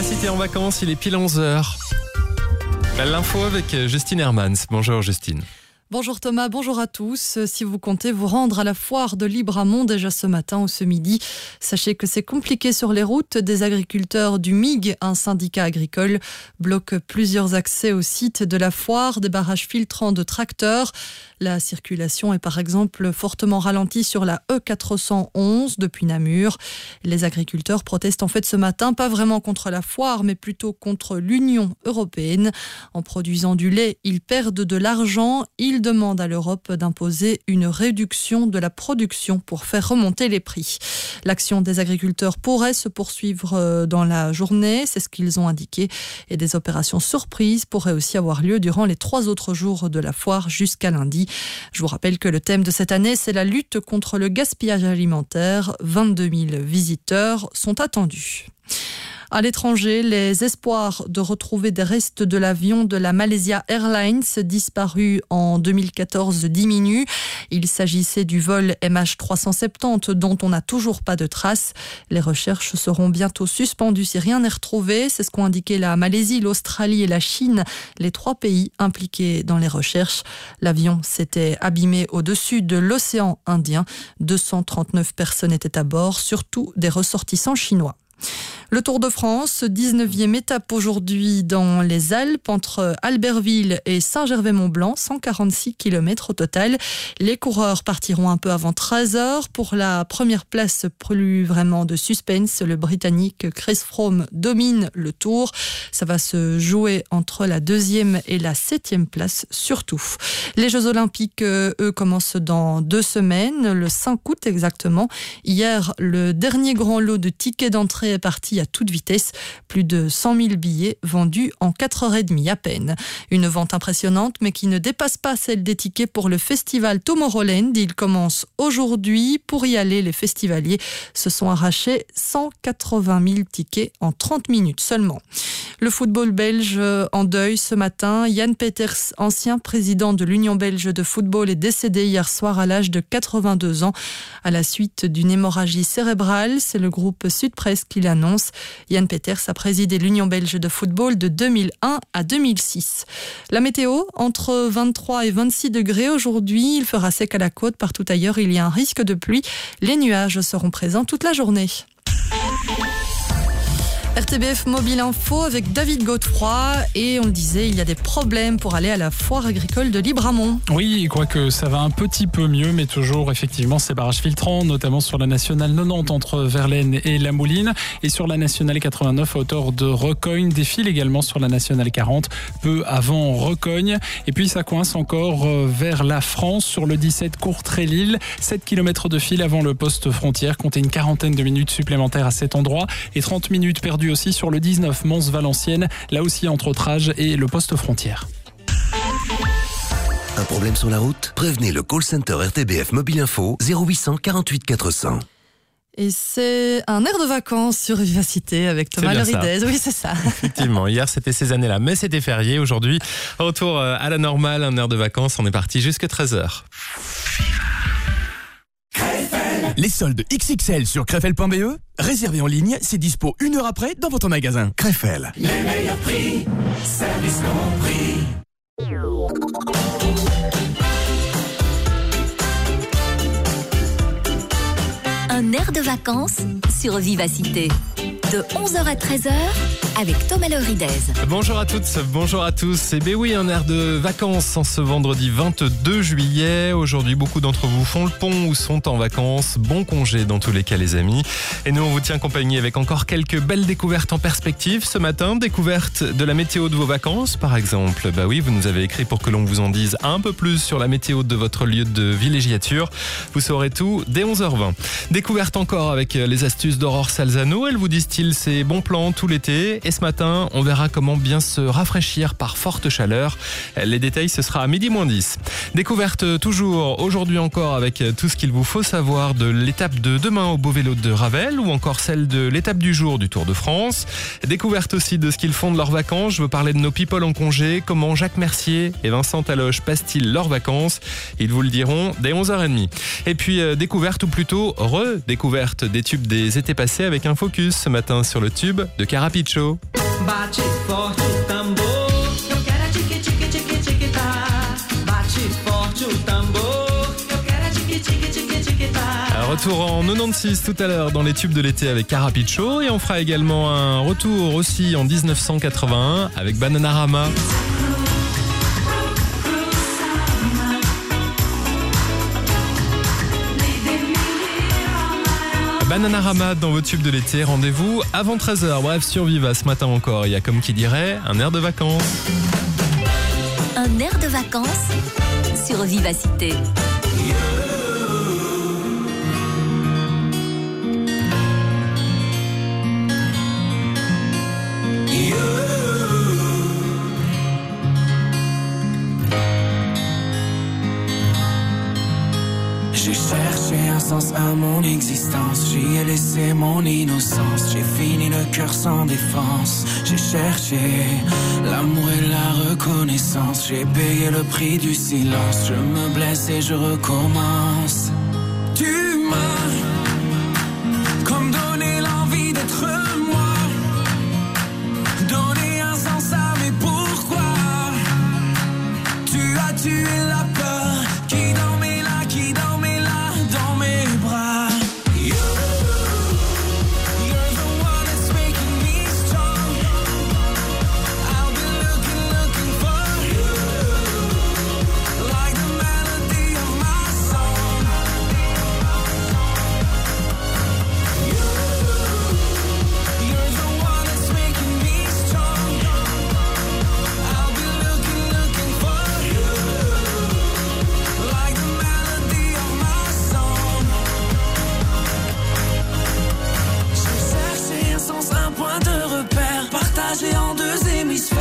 Vivacité en vacances, il est pile 11h. L'info avec Justine Hermans. Bonjour Justine. Bonjour Thomas, bonjour à tous. Si vous comptez vous rendre à la foire de Libramont déjà ce matin ou ce midi, sachez que c'est compliqué sur les routes. Des agriculteurs du MIG, un syndicat agricole, bloquent plusieurs accès au site de la foire, des barrages filtrants de tracteurs. La circulation est par exemple fortement ralentie sur la E411 depuis Namur. Les agriculteurs protestent en fait ce matin pas vraiment contre la foire, mais plutôt contre l'Union européenne. En produisant du lait, ils perdent de l'argent. Ils demandent à l'Europe d'imposer une réduction de la production pour faire remonter les prix. L'action des agriculteurs pourrait se poursuivre euh, dans la journée, c'est ce qu'ils ont indiqué, et des opérations surprises pourraient aussi avoir lieu durant les trois autres jours de la foire jusqu'à lundi. Je vous rappelle que le thème de cette année, c'est la lutte contre le gaspillage alimentaire. 22 000 visiteurs sont attendus. À l'étranger, les espoirs de retrouver des restes de l'avion de la Malaysia Airlines disparu en 2014 diminuent. Il s'agissait du vol MH370 dont on n'a toujours pas de traces. Les recherches seront bientôt suspendues si rien n'est retrouvé. C'est ce qu'ont indiqué la Malaisie, l'Australie et la Chine, les trois pays impliqués dans les recherches. L'avion s'était abîmé au-dessus de l'océan Indien. 239 personnes étaient à bord, surtout des ressortissants chinois. Le Tour de France, 19e étape aujourd'hui dans les Alpes entre Albertville et Saint-Gervais-Mont-Blanc, 146 km au total. Les coureurs partiront un peu avant 13 h pour la première place, plus vraiment de suspense. Le Britannique Chris Froome domine le Tour. Ça va se jouer entre la deuxième et la septième place surtout. Les Jeux Olympiques, eux, commencent dans deux semaines, le 5 août exactement. Hier, le dernier grand lot de tickets d'entrée est parti à toute vitesse. Plus de 100 000 billets vendus en 4h30 à peine. Une vente impressionnante, mais qui ne dépasse pas celle des tickets pour le festival Tomorrowland. Il commence aujourd'hui. Pour y aller, les festivaliers se sont arrachés 180 000 tickets en 30 minutes seulement. Le football belge en deuil ce matin. Yann Peters, ancien président de l'Union belge de football, est décédé hier soir à l'âge de 82 ans à la suite d'une hémorragie cérébrale. C'est le groupe Sud Presse qui l'annonce. Yann Peters a présidé l'Union belge de football de 2001 à 2006. La météo, entre 23 et 26 degrés aujourd'hui. Il fera sec à la côte. Partout ailleurs, il y a un risque de pluie. Les nuages seront présents toute la journée. RTBF Mobile Info avec David Godefroy et on le disait, il y a des problèmes pour aller à la foire agricole de Libramont. Oui, quoique ça va un petit peu mieux, mais toujours effectivement ces barrages filtrants, notamment sur la nationale 90 entre Verlaine et La Mouline et sur la nationale 89 à hauteur de Recogne, des fils également sur la nationale 40, peu avant Recogne. Et puis ça coince encore euh, vers la France sur le 17 Courtrai-Lille, 7 km de fil avant le poste frontière, comptez une quarantaine de minutes supplémentaires à cet endroit et 30 minutes perdues aussi sur le 19 Mons-Valenciennes, là aussi entre Autrage et le poste frontière. Un problème sur la route? Prévenez le call center RTBF Mobile Info 0800 48 400. Et c'est un air de vacances sur Vivacité avec Thomas Loridez. Oui, c'est ça. Effectivement, hier c'était ces années-là, mais c'était férié. Aujourd'hui, retour euh, à la normale, un air de vacances. On est parti jusqu'à 13h. Les soldes XXL sur crefel.be, réservez en ligne, c'est dispo une heure après dans votre magasin. Crefel. Les meilleurs prix, service compris. Un air de vacances sur Vivacité. De 11h à 13h avec Thomas Loridez. Bonjour à toutes, bonjour à tous. Et eh bien oui, un air de vacances en ce vendredi 22 juillet. Aujourd'hui, beaucoup d'entre vous font le pont ou sont en vacances. Bon congé dans tous les cas, les amis. Et nous, on vous tient compagnie avec encore quelques belles découvertes en perspective. Ce matin, découverte de la météo de vos vacances, par exemple. Bah oui, vous nous avez écrit pour que l'on vous en dise un peu plus sur la météo de votre lieu de villégiature. Vous saurez tout dès 11h20. Découverte encore avec les astuces d'Aurore Salzano. Elle vous distille ses bons plans tout l'été? Et ce matin, on verra comment bien se rafraîchir par forte chaleur. Les détails, ce sera à midi moins 10. Découverte toujours aujourd'hui encore avec tout ce qu'il vous faut savoir de l'étape de demain au beau vélo de Ravel ou encore celle de l'étape du jour du Tour de France. Découverte aussi de ce qu'ils font de leurs vacances. Je veux parler de nos people en congé, comment Jacques Mercier et Vincent Taloche passent-ils leurs vacances? Ils vous le diront dès 11h30. Et puis euh, découverte ou plutôt redécouverte des tubes des étés passés avec un focus ce matin sur le tube de Carapicho. Retour en 96 tout à l'heure dans les tubes de l'été avec Carapicho et on fera également un retour aussi en 1981 avec Bananarama. Bananarama dans vos tubes de l'été, rendez-vous avant 13h. Bref, sur Viva ce matin encore, il y a comme qui dirait un air de vacances. Un air de vacances sur Vivacité. Sens à mon existence, j'y ai laissé mon innocence, j'ai fini le cœur sans défense, j'ai cherché l'amour et la reconnaissance, j'ai payé le prix du silence, je me blesse et je recommence. Tu m'as comme donné l'envie d'être moi, donné un sens à mes pourquoi. Tu as tué la partagé en deux hémisphères,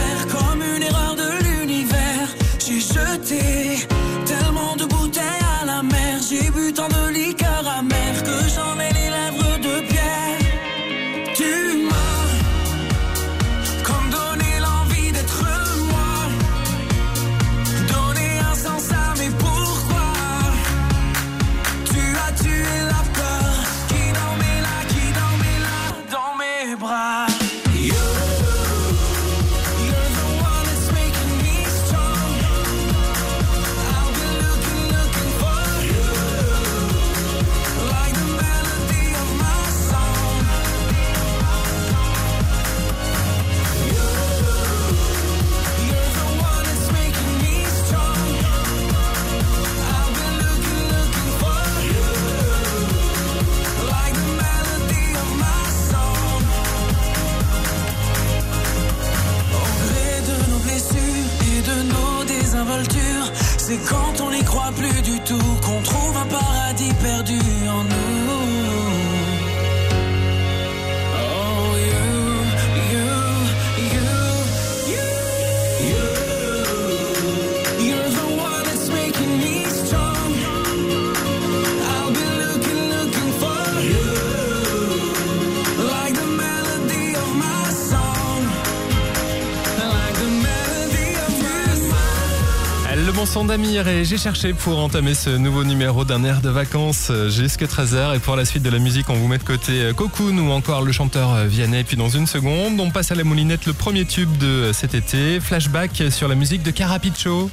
et j'ai cherché pour entamer ce nouveau numéro d'un air de vacances euh, jusque 13h et pour la suite de la musique on vous met de côté euh, Cocoon ou encore le chanteur euh, Vianney puis dans une seconde on passe à la moulinette le premier tube de cet été flashback sur la musique de Carapicho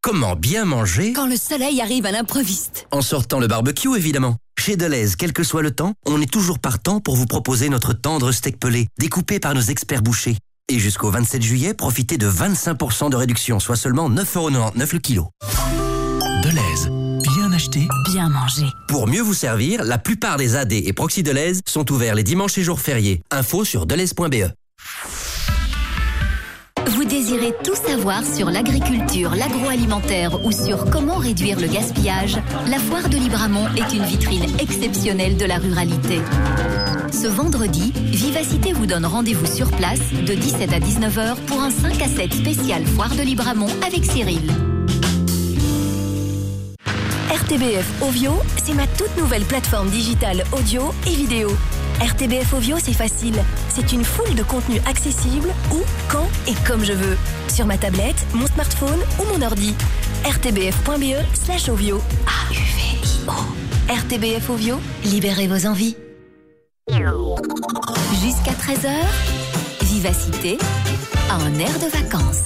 Comment bien manger Quand le soleil arrive à l'improviste. En sortant le barbecue, évidemment. Chez Deleuze, quel que soit le temps, on est toujours partant pour vous proposer notre tendre steak pelé, découpé par nos experts bouchers. Et jusqu'au 27 juillet, profitez de 25% de réduction, soit seulement 9,99€ le kilo. Deleuze, bien acheté. Bien manger. Pour mieux vous servir, la plupart des AD et Proxy Deleuze sont ouverts les dimanches et jours fériés. Info sur deleuze.be. Désirez tout savoir sur l'agriculture, l'agroalimentaire ou sur comment réduire le gaspillage La foire de Libramont est une vitrine exceptionnelle de la ruralité. Ce vendredi, Vivacité vous donne rendez-vous sur place de 17 à 19h pour un 5 à 7 spécial foire de Libramont avec Cyril. RTBF Ovio, c'est ma toute nouvelle plateforme digitale audio et vidéo. RTBF Ovio, c'est facile. C'est une foule de contenus accessibles où, quand et comme je veux. Sur ma tablette, mon smartphone ou mon ordi. rtbf.be slash Ovio. RTBF Ovio, libérez vos envies. Jusqu'à 13h, vivacité en air de vacances.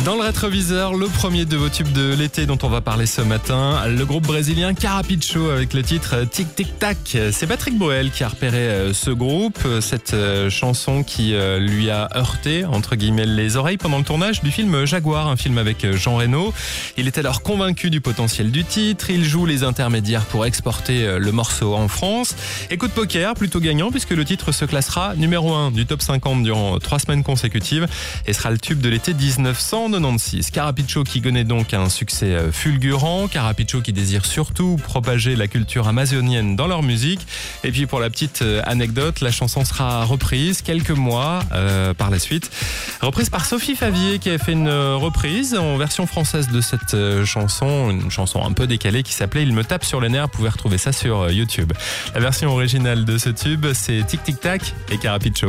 Dans le rétroviseur, le premier de vos tubes de l'été dont on va parler ce matin, le groupe brésilien Carapicho avec le titre Tic Tic Tac. C'est Patrick Boel qui a repéré euh, ce groupe, euh, cette euh, chanson qui lui a heurté entre guillemets les oreilles pendant le tournage du film Jaguar, un film avec Jean Reno. Il est alors convaincu du potentiel du titre, il joue les intermédiaires pour exporter le morceau en France. Et coup de poker, plutôt gagnant puisque le titre se classera numéro 1 du top 50 durant trois semaines consécutives et sera le tube de l'été 1900. 196. Carapicho qui connaît donc un succès euh, fulgurant. Carapicho qui désire surtout propager la culture amazonienne dans leur musique. Et puis pour la petite euh, anecdote, la chanson sera reprise quelques mois euh, par la suite. Reprise par Sophie Favier qui a fait une reprise en version française de cette chanson. Une chanson un peu décalée qui s'appelait Il me tape sur les nerfs. Vous pouvez retrouver ça sur YouTube. La version originale de ce tube, c'est Tic Tic Tac et Carapicho.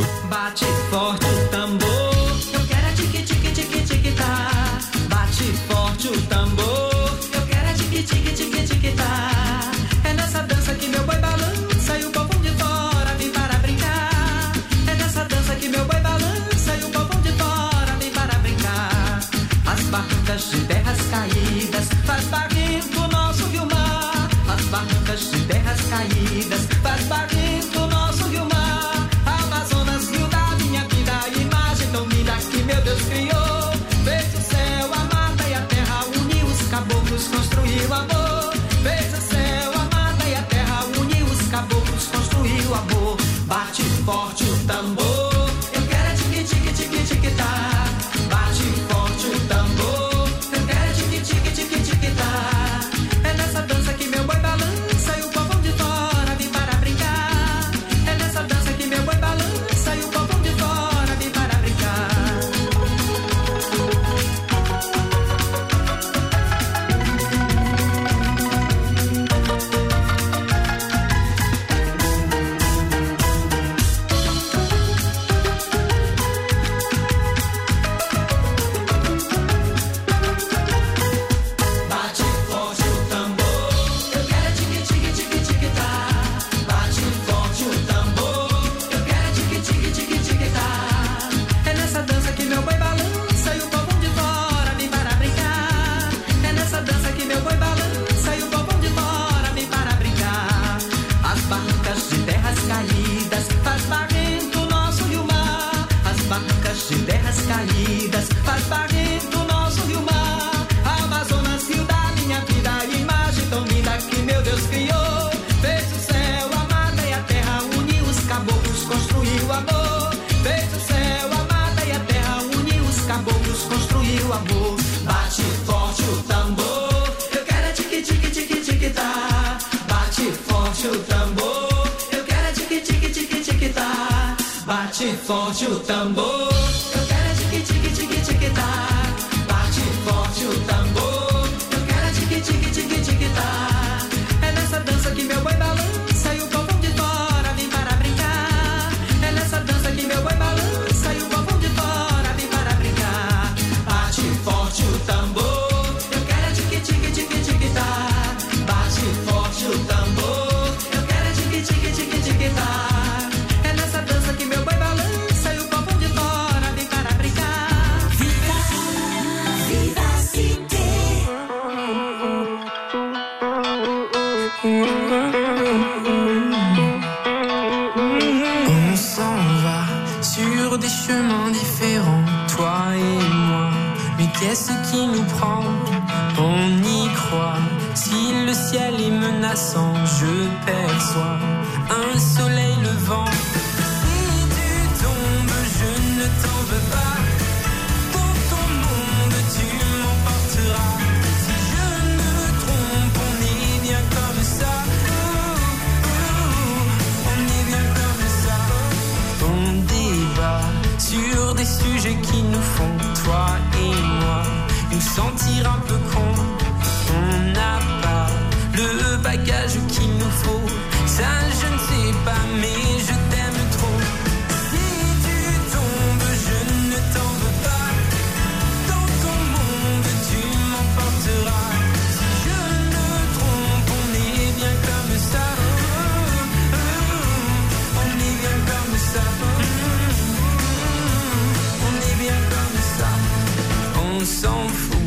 on s'en fout.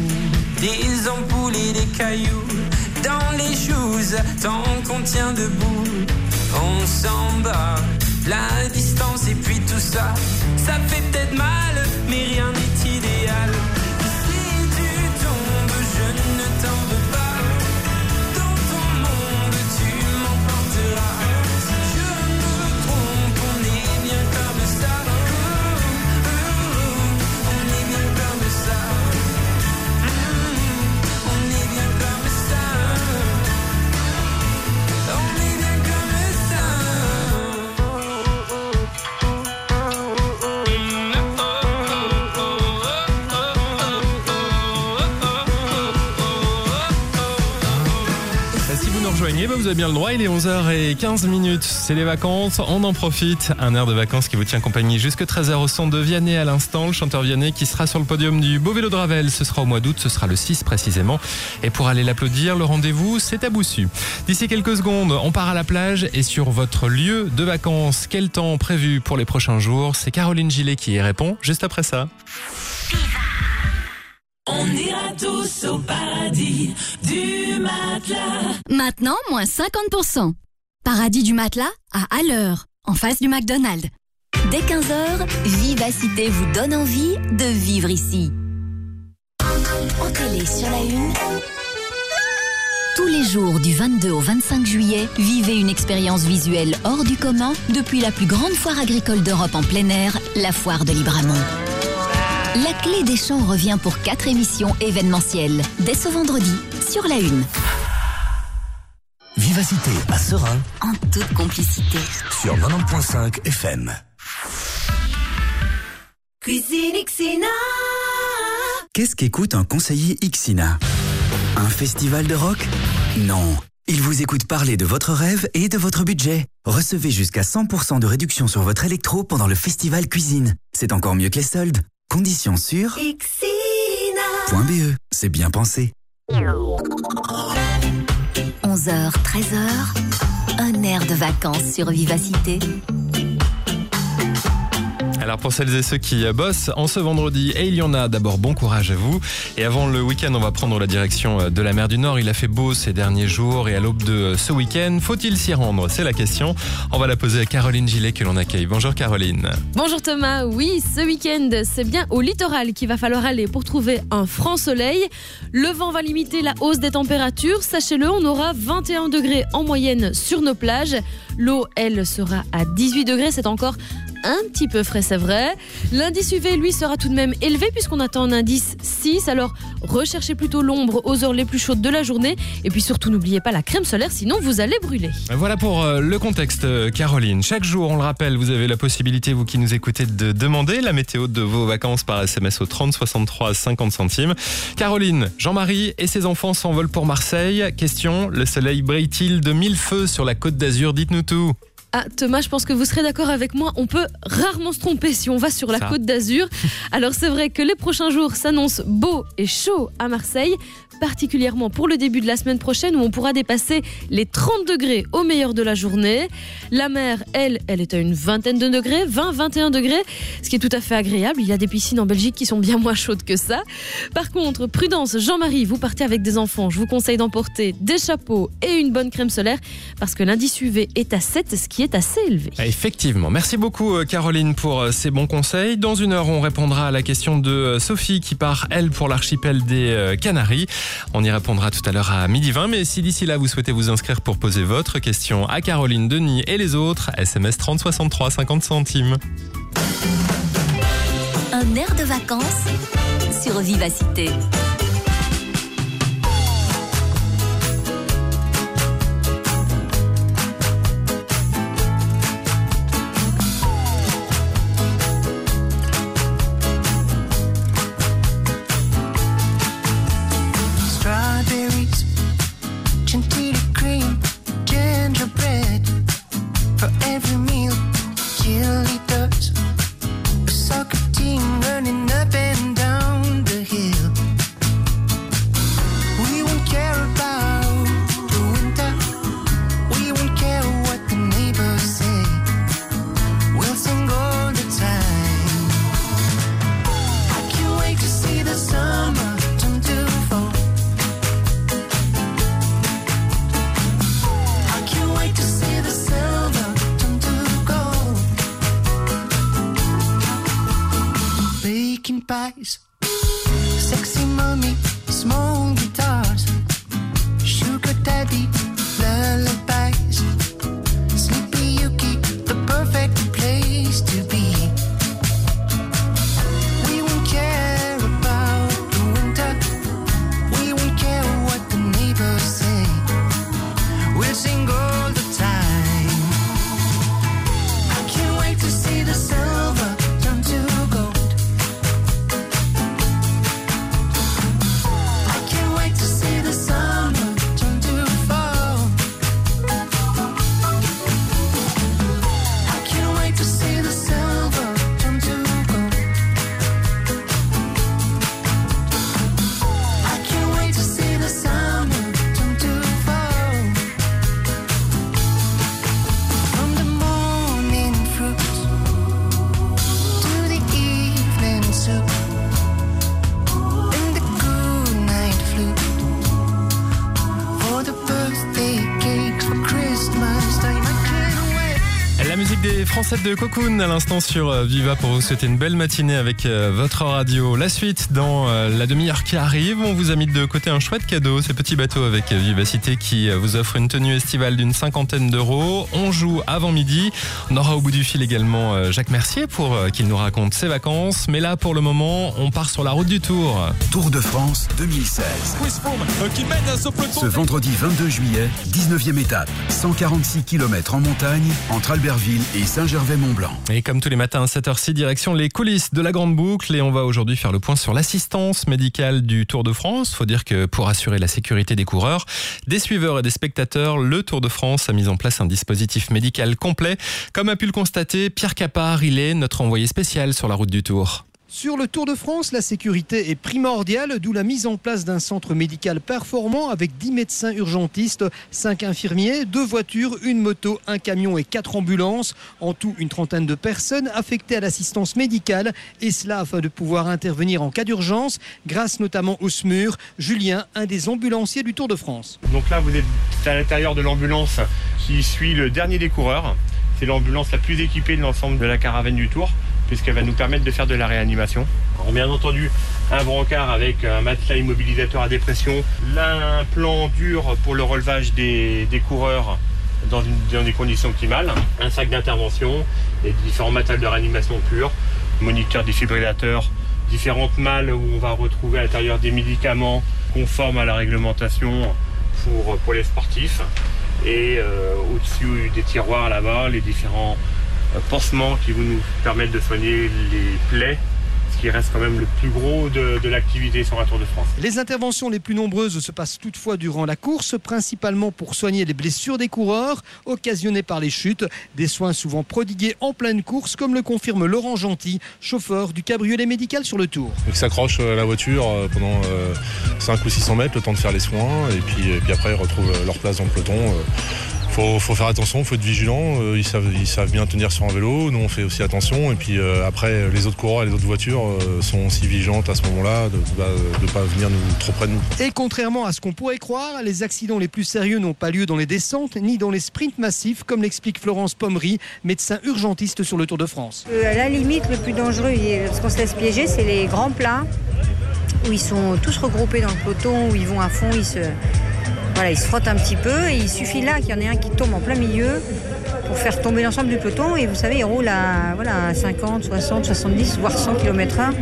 Des ampoules et des cailloux Dans les choses, tant qu'on tient debout. On s'en bat, la distance et puis tout ça. Ça fait peut-être mal, mais rien bah, vous avez bien le droit, il est 11h15 minutes. C'est les vacances, on en profite. Un air de vacances qui vous tient compagnie jusque 13h au son de Vianney à l'instant, le chanteur Vianney qui sera sur le podium du Beau Vélo de Ravel. Ce sera au mois d'août, ce sera le 6 précisément. Et pour aller l'applaudir, le rendez-vous, c'est à Boussu. D'ici quelques secondes, on part à la plage et sur votre lieu de vacances, quel temps prévu pour les prochains jours? C'est Caroline Gillet qui y répond juste après ça. On ira tous au paradis du matelas. Maintenant, moins 50%. Paradis du matelas à à l'heure, en face du McDonald's. Dès 15h, Vivacité vous donne envie de vivre ici. En télé sur la une. Tous les jours du 22 au 25 juillet, vivez une expérience visuelle hors du commun depuis la plus grande foire agricole d'Europe en plein air, la foire de Libramont. La clé des champs revient pour quatre émissions événementielles, dès ce vendredi, sur la une, Vivacité à Serein en toute complicité. sur 90.5 FM. Cuisine Xina. Qu'est-ce qu'écoute un conseiller Ixina Un festival de rock? Non. Il vous écoute parler de votre rêve et de votre budget. Recevez jusqu'à 100% de réduction sur votre électro pendant le festival cuisine. C'est encore mieux que les soldes. Conditions sur Xina. .be. C'est bien pensé. 11h, 13h, un air de vacances sur Vivacité. Alors pour celles et ceux qui euh, bossent en ce vendredi, et il y en a d'abord bon courage à vous. Et avant le week-end, on va prendre la direction euh, de la mer du Nord. Il a fait beau ces derniers jours et à l'aube de euh, ce week-end, faut-il s'y rendre? C'est la question. On va la poser à Caroline Gillet que l'on accueille. Bonjour Caroline. Bonjour Thomas, oui, ce week-end, c'est bien au littoral qu'il va falloir aller pour trouver un franc soleil. Le vent va limiter la hausse des températures. Sachez-le, on aura 21 degrés en moyenne sur nos plages. L'eau, elle, sera à 18 degrés. C'est encore un petit peu frais, c'est vrai. L'indice UV, lui, sera tout de même élevé puisqu'on attend un indice 6. Alors, recherchez plutôt l'ombre aux heures les plus chaudes de la journée. Et puis surtout, n'oubliez pas la crème solaire, sinon vous allez brûler. Voilà pour euh, le contexte, euh, Caroline. Chaque jour, on le rappelle, vous avez la possibilité, vous qui nous écoutez, de demander la météo de vos vacances par SMS au 30 63 50 centimes. Caroline, Jean-Marie et ses enfants s'envolent pour Marseille. Question, le soleil brille-t-il de mille feux sur la côte d'Azur? Dites-nous tout. Ah, Thomas, je pense que vous serez d'accord avec moi. On peut rarement se tromper si on va sur la Ça. côte d'Azur. Alors, c'est vrai que les prochains jours s'annoncent beaux et chauds à Marseille, particulièrement pour le début de la semaine prochaine où on pourra dépasser les 30 degrés au meilleur de la journée. La mer, elle, elle est à une vingtaine de degrés, 20-21 degrés, ce qui est tout à fait agréable. Il y a des piscines en Belgique qui sont bien moins chaudes que ça. Par contre, prudence, Jean-Marie, vous partez avec des enfants. Je vous conseille d'emporter des chapeaux et une bonne crème solaire parce que l'indice UV est à 7, ce qui est assez élevé. Ah, Effectivement. Merci beaucoup, euh, Caroline, pour euh, ces bons conseils. Dans une heure, on répondra à la question de euh, Sophie qui part, elle, pour l'archipel des Canaries. On y répondra tout à l'heure à midi 20. Mais si d'ici là, vous souhaitez vous inscrire pour poser votre question à Caroline, Denis et les autres, SMS 30 63 50 centimes. Un air de vacances sur Vivacité. 107 de Cocoon à l'instant sur euh, Viva pour vous souhaiter une belle matinée avec euh, votre radio. La suite dans euh, la demi-heure qui arrive, on vous a mis de côté un chouette cadeau, ces petits bateaux avec Vivacité qui vous offre une tenue estivale d'une cinquantaine d'euros. On joue avant midi. On aura au bout du fil également Jacques Mercier pour qu'il nous raconte ses vacances. Mais là, pour le moment, on part sur la route du Tour. Tour de France 2016. Ce vendredi 22 juillet, 19e étape, 146 km en montagne entre Albertville et Saint-Germain. Et comme tous les matins à 7h06, direction les coulisses de la Grande Boucle et on va aujourd'hui faire le point sur l'assistance médicale du Tour de France. Faut dire que pour assurer la sécurité des coureurs, des suiveurs et des spectateurs, le Tour de France a mis en place un dispositif médical complet. Comme a pu le constater, Pierre Capard, il est notre envoyé spécial sur la route du Tour. Sur le Tour de France, la sécurité est primordiale, d'où la mise en place d'un centre médical performant avec 10 médecins urgentistes, 5 infirmiers, 2 voitures, une moto, un camion et 4 ambulances. En tout, une trentaine de personnes affectées à l'assistance médicale et cela afin de pouvoir intervenir en cas d'urgence, grâce notamment au SMUR. Julien, un des ambulanciers du Tour de France. Donc là, vous êtes à l'intérieur de l'ambulance qui suit le dernier des coureurs. C'est l'ambulance la plus équipée de l'ensemble de la caravane du Tour, puisqu'elle va nous permettre de faire de la réanimation. Alors, bien entendu, un brancard avec un matelas immobilisateur à dépression, un plan dur pour le relevage des, des coureurs dans, dans des conditions optimales, un sac d'intervention, et différents matériels de réanimation pure, moniteur défibrillateur, différentes malles où on va retrouver à l'intérieur des médicaments conformes à la réglementation pour, pour les sportifs. Et euh, au-dessus des tiroirs là-bas, les différents pansements qui vont nous permettre de soigner les plaies, ce qui reste quand même le plus gros de, de l'activité sur un Tour de France. Les interventions les plus nombreuses se passent toutefois durant la course, principalement pour soigner les blessures des coureurs occasionnées par les chutes. Des soins souvent prodigués en pleine course, comme le confirme Laurent Gentil, chauffeur du cabriolet médical sur le Tour. Ils s'accrochent à la voiture euh, pendant euh, 5 ou 600 mètres, le temps de faire les soins, et puis, et puis après ils retrouvent euh, leur place dans le peloton. Faut, faut faire attention, faut être vigilant. euh, Ils savent, ils savent bien tenir sur un vélo. Nous, on fait aussi attention. Et puis euh, après, les autres coureurs et les autres voitures euh, sont aussi vigilantes à ce moment-là de ne pas venir nous, trop près de nous. Et contrairement à ce qu'on pourrait croire, les accidents les plus sérieux n'ont pas lieu dans les descentes ni dans les sprints massifs, comme l'explique Florence Pommery, médecin urgentiste sur le Tour de France. Euh, à la limite, le plus dangereux, parce qu'on se laisse piéger, c'est les grands plats où ils sont tous regroupés dans le peloton, où ils vont à fond, ils se, voilà, ils se frottent un petit peu. Et il suffit là qu'il y en ait un qui tombe en plein milieu pour faire tomber l'ensemble du peloton. Et vous savez, ils roulent à, voilà, à 50, 60, 70, voire 100 km/h.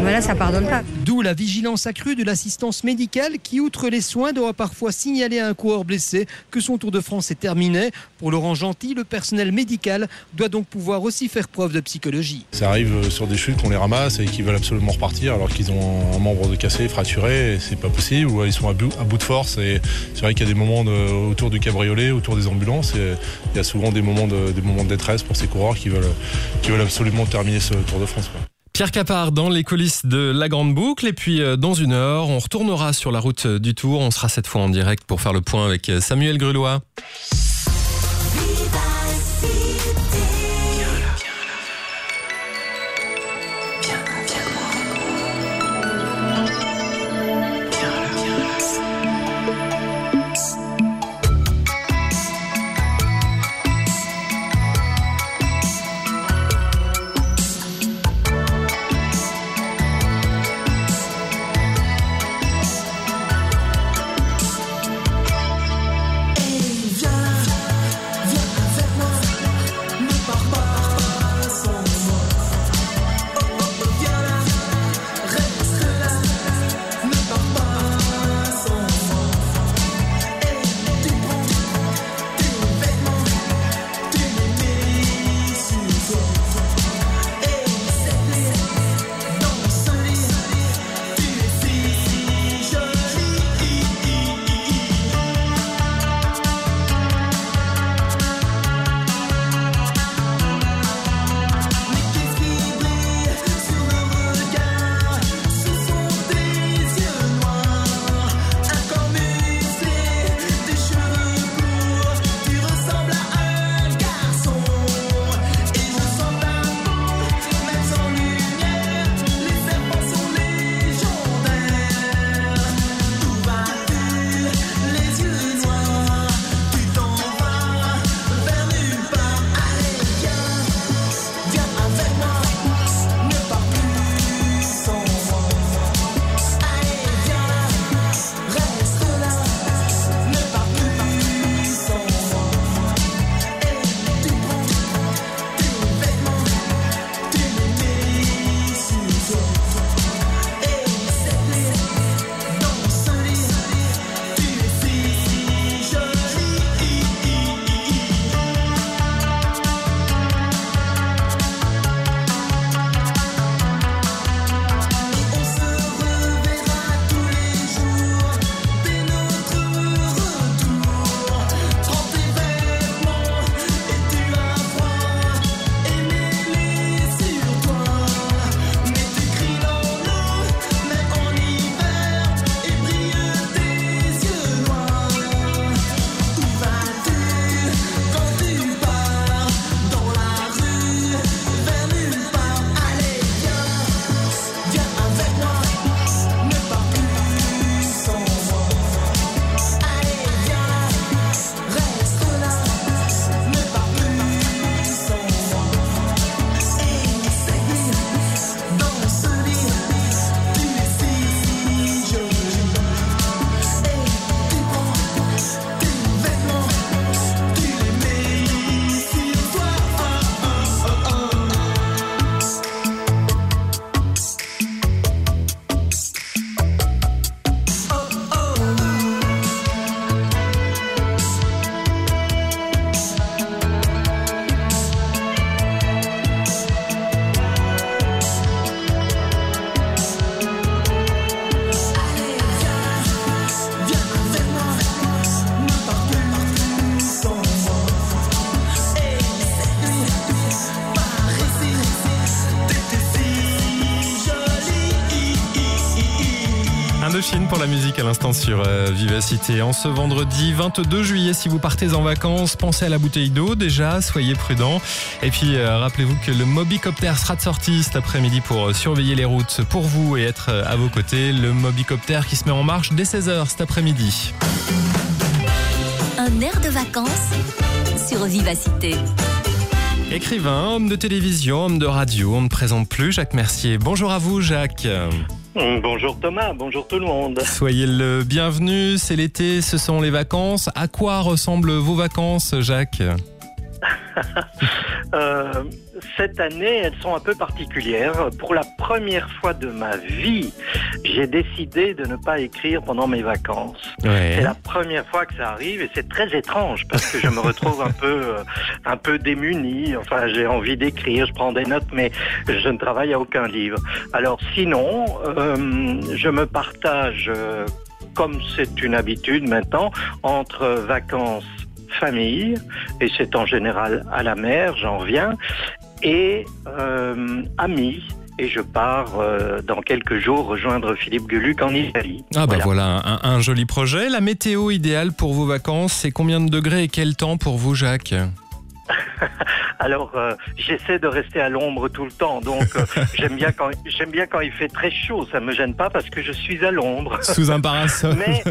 Voilà, ça pardonne pas. D'où la vigilance accrue de l'assistance médicale qui, outre les soins, doit parfois signaler à un coureur blessé que son Tour de France est terminé. Pour Laurent Gentil, le personnel médical doit donc pouvoir aussi faire preuve de psychologie. Ça arrive euh, sur des chutes qu'on les ramasse et qu'ils veulent absolument repartir alors qu'ils ont un membre de cassé, fracturé, c'est pas possible, ou ils sont à bout, à bout de force. Et c'est vrai qu'il y a des moments autour du cabriolet, autour des ambulances, et il y a souvent des moments de, des moments de détresse pour ces coureurs qui veulent, qui veulent absolument terminer ce Tour de France. Pierre Capard dans les coulisses de la Grande Boucle. Et puis, euh, dans une heure, on retournera sur la route du Tour. On sera cette fois en direct pour faire le point avec euh, Samuel Grulois. Sur euh, Vivacité. En ce vendredi 22 juillet, si vous partez en vacances, pensez à la bouteille d'eau déjà, soyez prudents. Et puis euh, rappelez-vous que le Mobicopter sera de sortie cet après-midi pour euh, surveiller les routes pour vous et être à vos côtés. Le Mobicopter qui se met en marche dès 16h cet après-midi. Un air de vacances sur Vivacité. Écrivain, homme de télévision, homme de radio, on ne présente plus Jacques Mercier. Bonjour à vous Jacques. Bonjour Thomas, bonjour tout le monde. Soyez le bienvenu, c'est l'été, ce sont les vacances. À quoi ressemblent vos vacances Jacques? Euh, cette année, elles sont un peu particulières. Pour la première fois de ma vie, j'ai décidé de ne pas écrire pendant mes vacances. Ouais. C'est la première fois que ça arrive et c'est très étrange parce que je me retrouve un peu, euh, un peu démuni. Enfin, j'ai envie d'écrire, je prends des notes, mais je ne travaille à aucun livre. Alors, sinon, euh, je me partage. euh, comme c'est une habitude maintenant, entre vacances famille, et c'est en général à la mer, j'en reviens, et euh, amis. Et je pars euh, dans quelques jours rejoindre Philippe Geluc en Italie. Ah bah voilà, un, un joli projet. La météo idéale pour vos vacances, c'est combien de degrés et quel temps pour vous Jacques? Alors euh, j'essaie de rester à l'ombre tout le temps, donc euh, j'aime bien quand j'aime bien quand il fait très chaud. Ça me gêne pas parce que je suis à l'ombre. Sous un parasol. Mais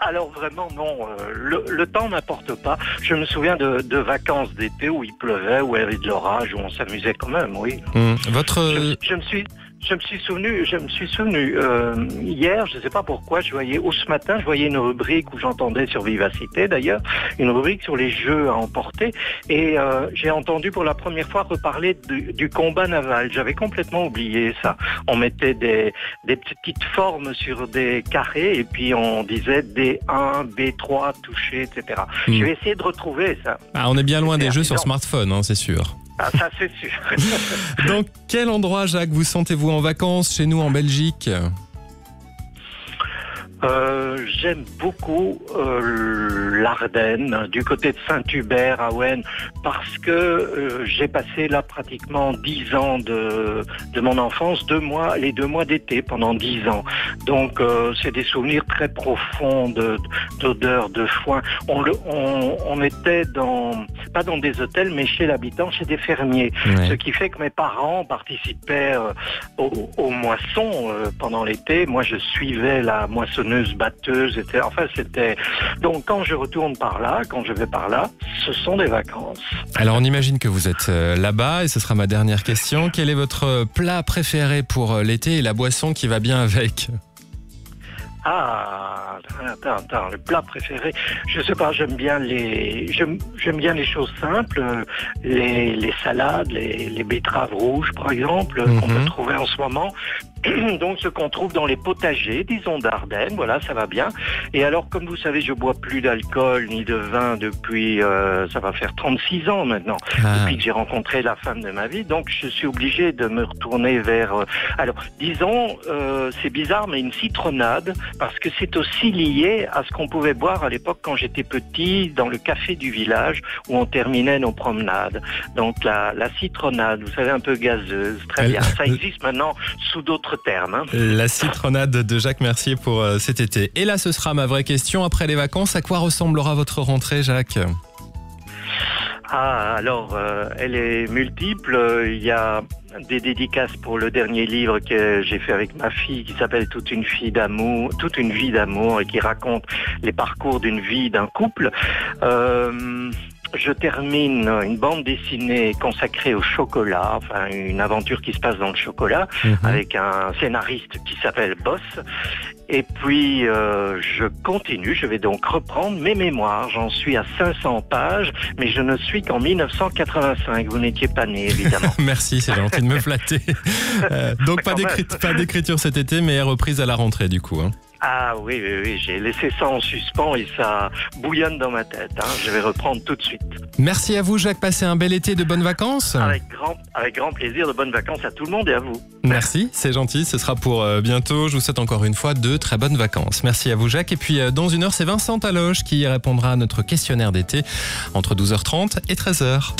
alors vraiment non, euh, le, le temps n'importe pas. Je me souviens de, de vacances d'été où il pleuvait, où il y avait de l'orage, où on s'amusait quand même, oui. Hum, Votre... Je, je me suis, je me suis souvenu, je me suis souvenu euh, hier, je ne sais pas pourquoi, je voyais, ou ce matin, je voyais une rubrique où j'entendais sur Vivacité d'ailleurs, une rubrique sur les jeux à emporter, et euh, j'ai entendu pour la première fois reparler du, du combat naval. J'avais complètement oublié ça. On mettait des, des petites formes sur des carrés, et puis on disait D1, B3, touché, etc. Hmm. Je vais essayer de retrouver ça. Ah, on est bien loin des jeux sur smartphone, hein, c'est sûr. Ah, ça c'est sûr. Dans quel endroit, Jacques, vous sentez-vous en vacances chez nous en Belgique? Euh, J'aime beaucoup euh, l'Ardenne, du côté de Saint-Hubert, à Ouen, parce que euh, j'ai passé là pratiquement dix ans de, de mon enfance, deux mois, les deux mois d'été pendant dix ans. Donc c'est des souvenirs très profonds de- d'odeur de foin. On, le, on, on était dans, pas dans des hôtels, mais chez l'habitant, chez des fermiers. Ouais. Ce qui fait que mes parents participaient aux, aux moissons pendant l'été. Moi, je suivais la moissonneuse batteuse. Etc. Enfin, c'était. Donc, quand je retourne par là, quand je vais par là, ce sont des vacances. Alors on imagine que vous êtes euh, là-bas et ce sera ma dernière question. Quel est votre plat préféré pour euh, l'été et la boisson qui va bien avec? Ah, attends, attends, le plat préféré. Je sais pas, j'aime bien les, j'aime j'aime bien les choses simples, les, les salades, les, les betteraves rouges, par exemple, euh, qu'on Mhm. peut trouver en ce moment. Donc, ce qu'on trouve dans les potagers, disons d'Ardennes, voilà, ça va bien. Et alors, comme vous savez, je bois plus d'alcool ni de vin depuis, euh, ça va faire 36 ans maintenant, Ah. depuis que j'ai rencontré la femme de ma vie. Donc, je suis obligé de me retourner vers. euh, alors, disons, euh, c'est bizarre, mais une citronnade, parce que c'est aussi lié à ce qu'on pouvait boire à l'époque quand j'étais petit dans le café du village où on terminait nos promenades. Donc, la, la citronnade, vous savez, un peu gazeuse, très Elle- bien. Ça existe maintenant sous d'autres termes. hein. La citronnade de Jacques Mercier pour euh, cet été. Et là, ce sera ma vraie question. Après les vacances, à quoi ressemblera votre rentrée, Jacques? Ah, alors, euh, elle est multiple. Il y a des dédicaces pour le dernier livre que j'ai fait avec ma fille qui s'appelle Toute une fille d'amour, toute une vie d'amour et qui raconte les parcours d'une vie d'un couple. Euh, je termine une bande dessinée consacrée au chocolat, enfin une aventure qui se passe dans le chocolat, Mhm. avec un scénariste qui s'appelle Boss. Et puis euh, je continue, je vais donc reprendre mes mémoires. J'en suis à 500 pages, mais je ne suis qu'en 1985. Vous n'étiez pas né, évidemment. Merci, c'est gentil de me flatter. Euh, donc pas d'écriture cet été, mais reprise à la rentrée du coup. hein. Ah oui, oui, oui, j'ai laissé ça en suspens et ça bouillonne dans ma tête. hein. Je vais reprendre tout de suite. Merci à vous, Jacques. Passez un bel été, de bonnes vacances. Avec grand, avec grand plaisir, de bonnes vacances à tout le monde et à vous. Merci, c'est gentil. Ce sera pour euh, bientôt. Je vous souhaite encore une fois de très bonnes vacances. Merci à vous, Jacques. Et puis, euh, dans une heure, c'est Vincent Taloche qui répondra à notre questionnaire d'été entre 12h30 et 13h.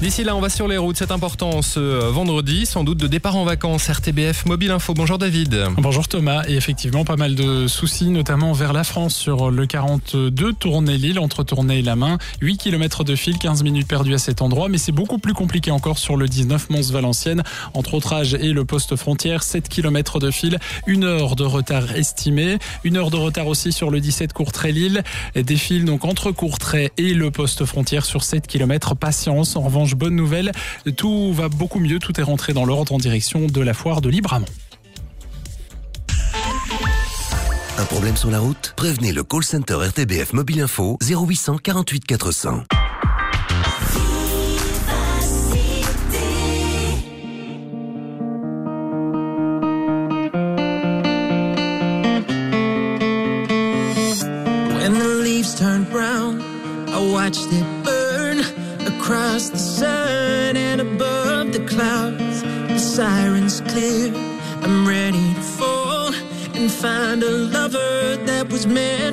D'ici là, on va sur les routes, c'est important ce euh, vendredi, sans doute de départ en vacances. RTBF Mobile Info. Bonjour David. Bonjour Thomas, et effectivement pas mal de soucis, notamment vers la France sur le 42 Tournai-Lille, entre Tournai et la Main. 8 km de fil, 15 minutes perdues à cet endroit, mais c'est beaucoup plus compliqué encore sur le 19 Mons-Valenciennes, entre Autrage et le poste frontière. 7 km de fil, une heure de retard estimé, une heure de retard aussi sur le 17 Courtrai-Lille. Des fils donc entre Courtrai et le poste frontière sur 7 km. Patience, en revanche, bonne nouvelle, tout va beaucoup mieux, tout est rentré dans l'ordre en direction de la foire de Libramont. Un problème sur la route? Prévenez le call center RTBF Mobile Info 0800 48 400. man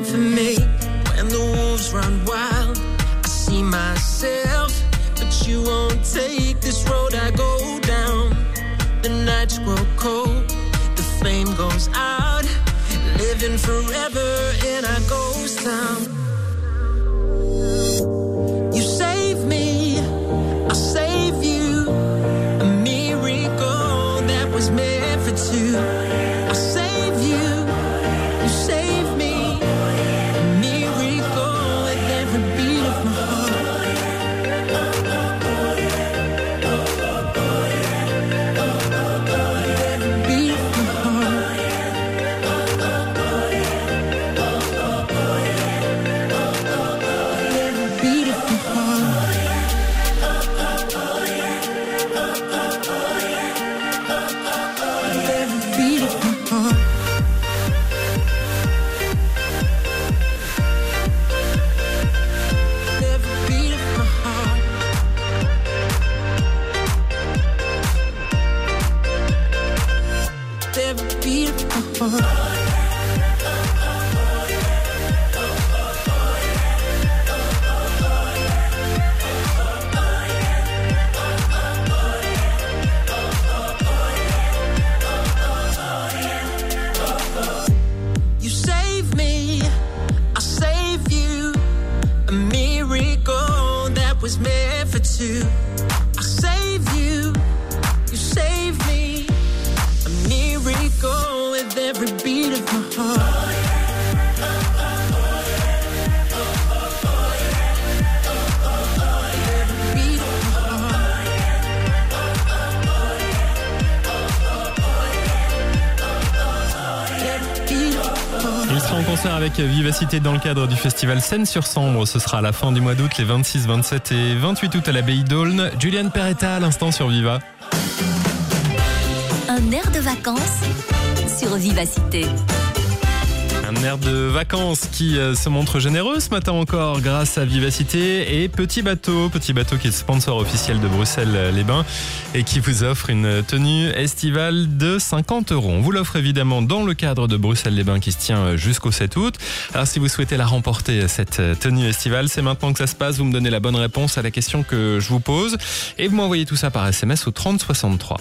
Dans le cadre du festival Scène sur Sambre. Ce sera à la fin du mois d'août, les 26, 27 et 28 août à l'abbaye d'Aulne. Juliane Peretta à l'instant sur Viva. Un air de vacances sur Vivacité. Un air de vacances qui euh, se montre généreux ce matin encore grâce à Vivacité et Petit Bateau. Petit Bateau qui est sponsor officiel de Bruxelles-les-Bains et qui vous offre une tenue estivale de 50 euros. On vous l'offre évidemment dans le cadre de Bruxelles-les-Bains qui se tient jusqu'au 7 août. Alors si vous souhaitez la remporter, cette tenue estivale, c'est maintenant que ça se passe. Vous me donnez la bonne réponse à la question que je vous pose et vous m'envoyez tout ça par SMS au 30 63.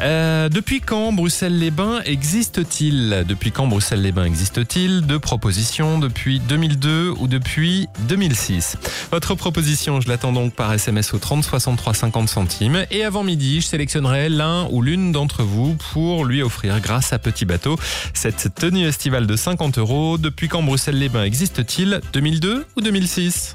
Euh, depuis quand Bruxelles-les-Bains existe-t-il? Depuis quand Bruxelles-les-Bains existe-t-il? Deux propositions depuis 2002 ou depuis 2006. Votre proposition, je l'attends donc par SMS au 30 63 50 centimes. Et avant midi, je sélectionnerai l'un ou l'une d'entre vous pour lui offrir, grâce à Petit Bateau, cette tenue estivale de 50 euros. Depuis quand Bruxelles-les-Bains existe-t-il? 2002 ou 2006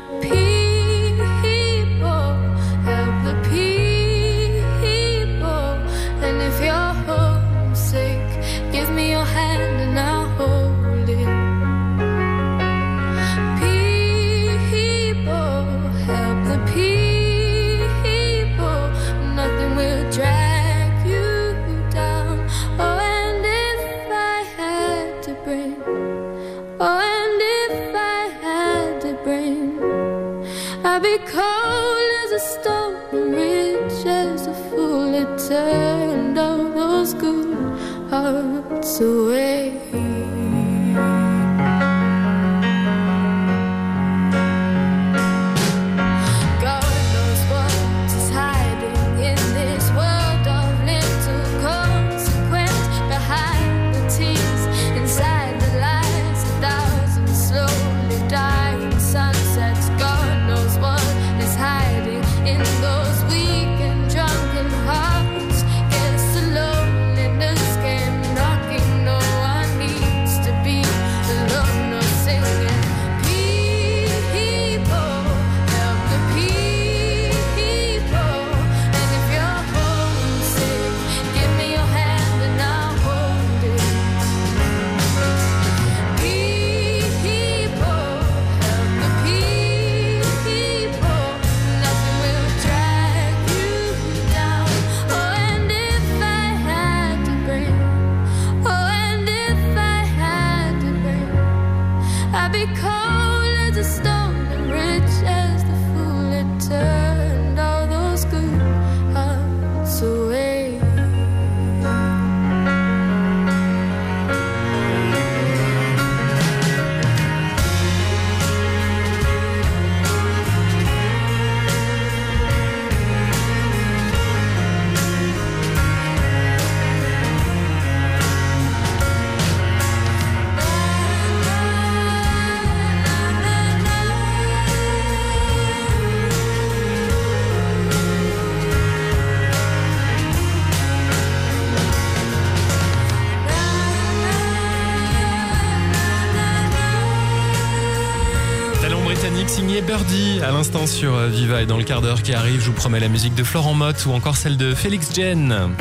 sur euh, Viva et dans le quart d'heure qui arrive, je vous promets la musique de Florent Mott ou encore celle de Félix Jen.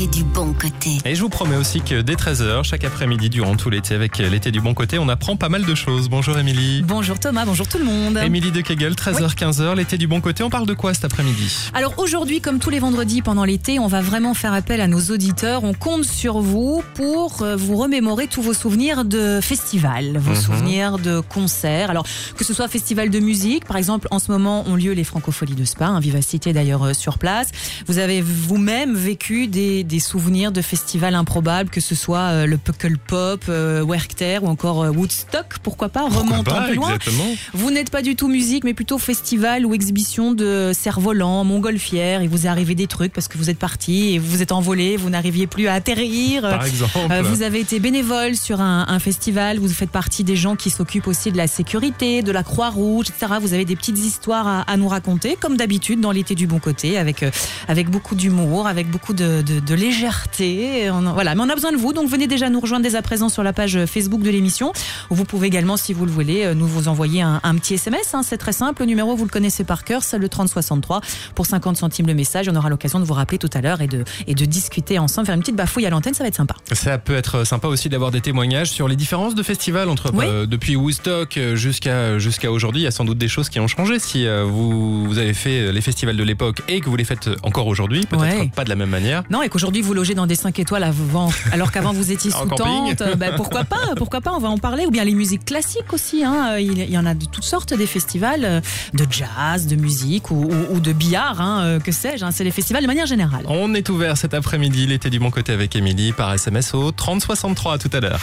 L'été du bon côté. Et je vous promets aussi que dès 13h, chaque après-midi durant tout l'été avec l'été du bon côté, on apprend pas mal de choses. Bonjour Émilie. Bonjour Thomas, bonjour tout le monde. Émilie de Kegel, 13h, 15h, l'été du bon côté, on parle de quoi cet après-midi? Alors aujourd'hui, comme tous les vendredis pendant l'été, on va vraiment faire appel à nos auditeurs. On compte sur vous pour euh, vous remémorer tous vos souvenirs de festivals, vos Mhm. souvenirs de concerts. Alors que ce soit festival de musique, par exemple, en ce moment ont lieu les Francopholies de Spa, hein, Vivacité d'ailleurs euh, sur place. Vous avez vous-même vécu des, des souvenirs de festivals improbables, que ce soit euh, le Puckle Pop, euh, Werchter ou encore euh, Woodstock, pourquoi pas, remontant plus loin. exactement. Vous n'êtes pas du tout musique, mais plutôt festival ou exhibition de cerfs-volants, montgolfières. Il vous est arrivé des trucs parce que vous êtes parti et vous vous êtes envolé, vous n'arriviez plus à atterrir. Par exemple. Vous avez été bénévole sur un, un festival, vous faites partie des gens qui s'occupent aussi de la sécurité, de la Croix-Rouge, etc. Vous avez des petites histoires à, à nous raconter, comme d'habitude dans l'été du bon côté, avec, avec beaucoup d'humour, avec beaucoup de, de, de légèreté. On- voilà, mais on a besoin de vous, donc venez déjà nous rejoindre dès à présent sur la page Facebook de l'émission. Vous pouvez également, si vous le voulez, euh, nous vous envoyer un, un petit SMS. hein. c'est très simple. Le numéro, vous le connaissez par cœur, c'est le 3063 pour 50 centimes le message. On aura l'occasion de vous rappeler tout à l'heure et de, et de discuter ensemble, faire une petite bafouille à l'antenne. Ça va être sympa. Ça peut être sympa aussi d'avoir des témoignages sur les différences de festivals entre Oui. euh, depuis Woodstock euh, jusqu'à jusqu'à aujourd'hui. Il y a sans doute des choses qui ont changé. Si euh, vous, vous avez fait les festivals de l'époque et que vous les faites encore aujourd'hui, peut-être Ouais. pas de la même manière. Non, et qu'aujourd'hui vous logez dans des 5 étoiles avant, alors qu'avant vous étiez sous tente. ben, pourquoi pas Pourquoi pas On va en parler. Ou bien les musiques classiques aussi. hein. Il y en a de toutes sortes des festivals euh, de jazz, de musique ou, ou- ou de billard, hein, euh, que sais-je. hein. C'est les festivals de manière générale. On est ouvert cet après-midi, l'été du bon côté avec Émilie par SMS au 3063 à tout à l'heure.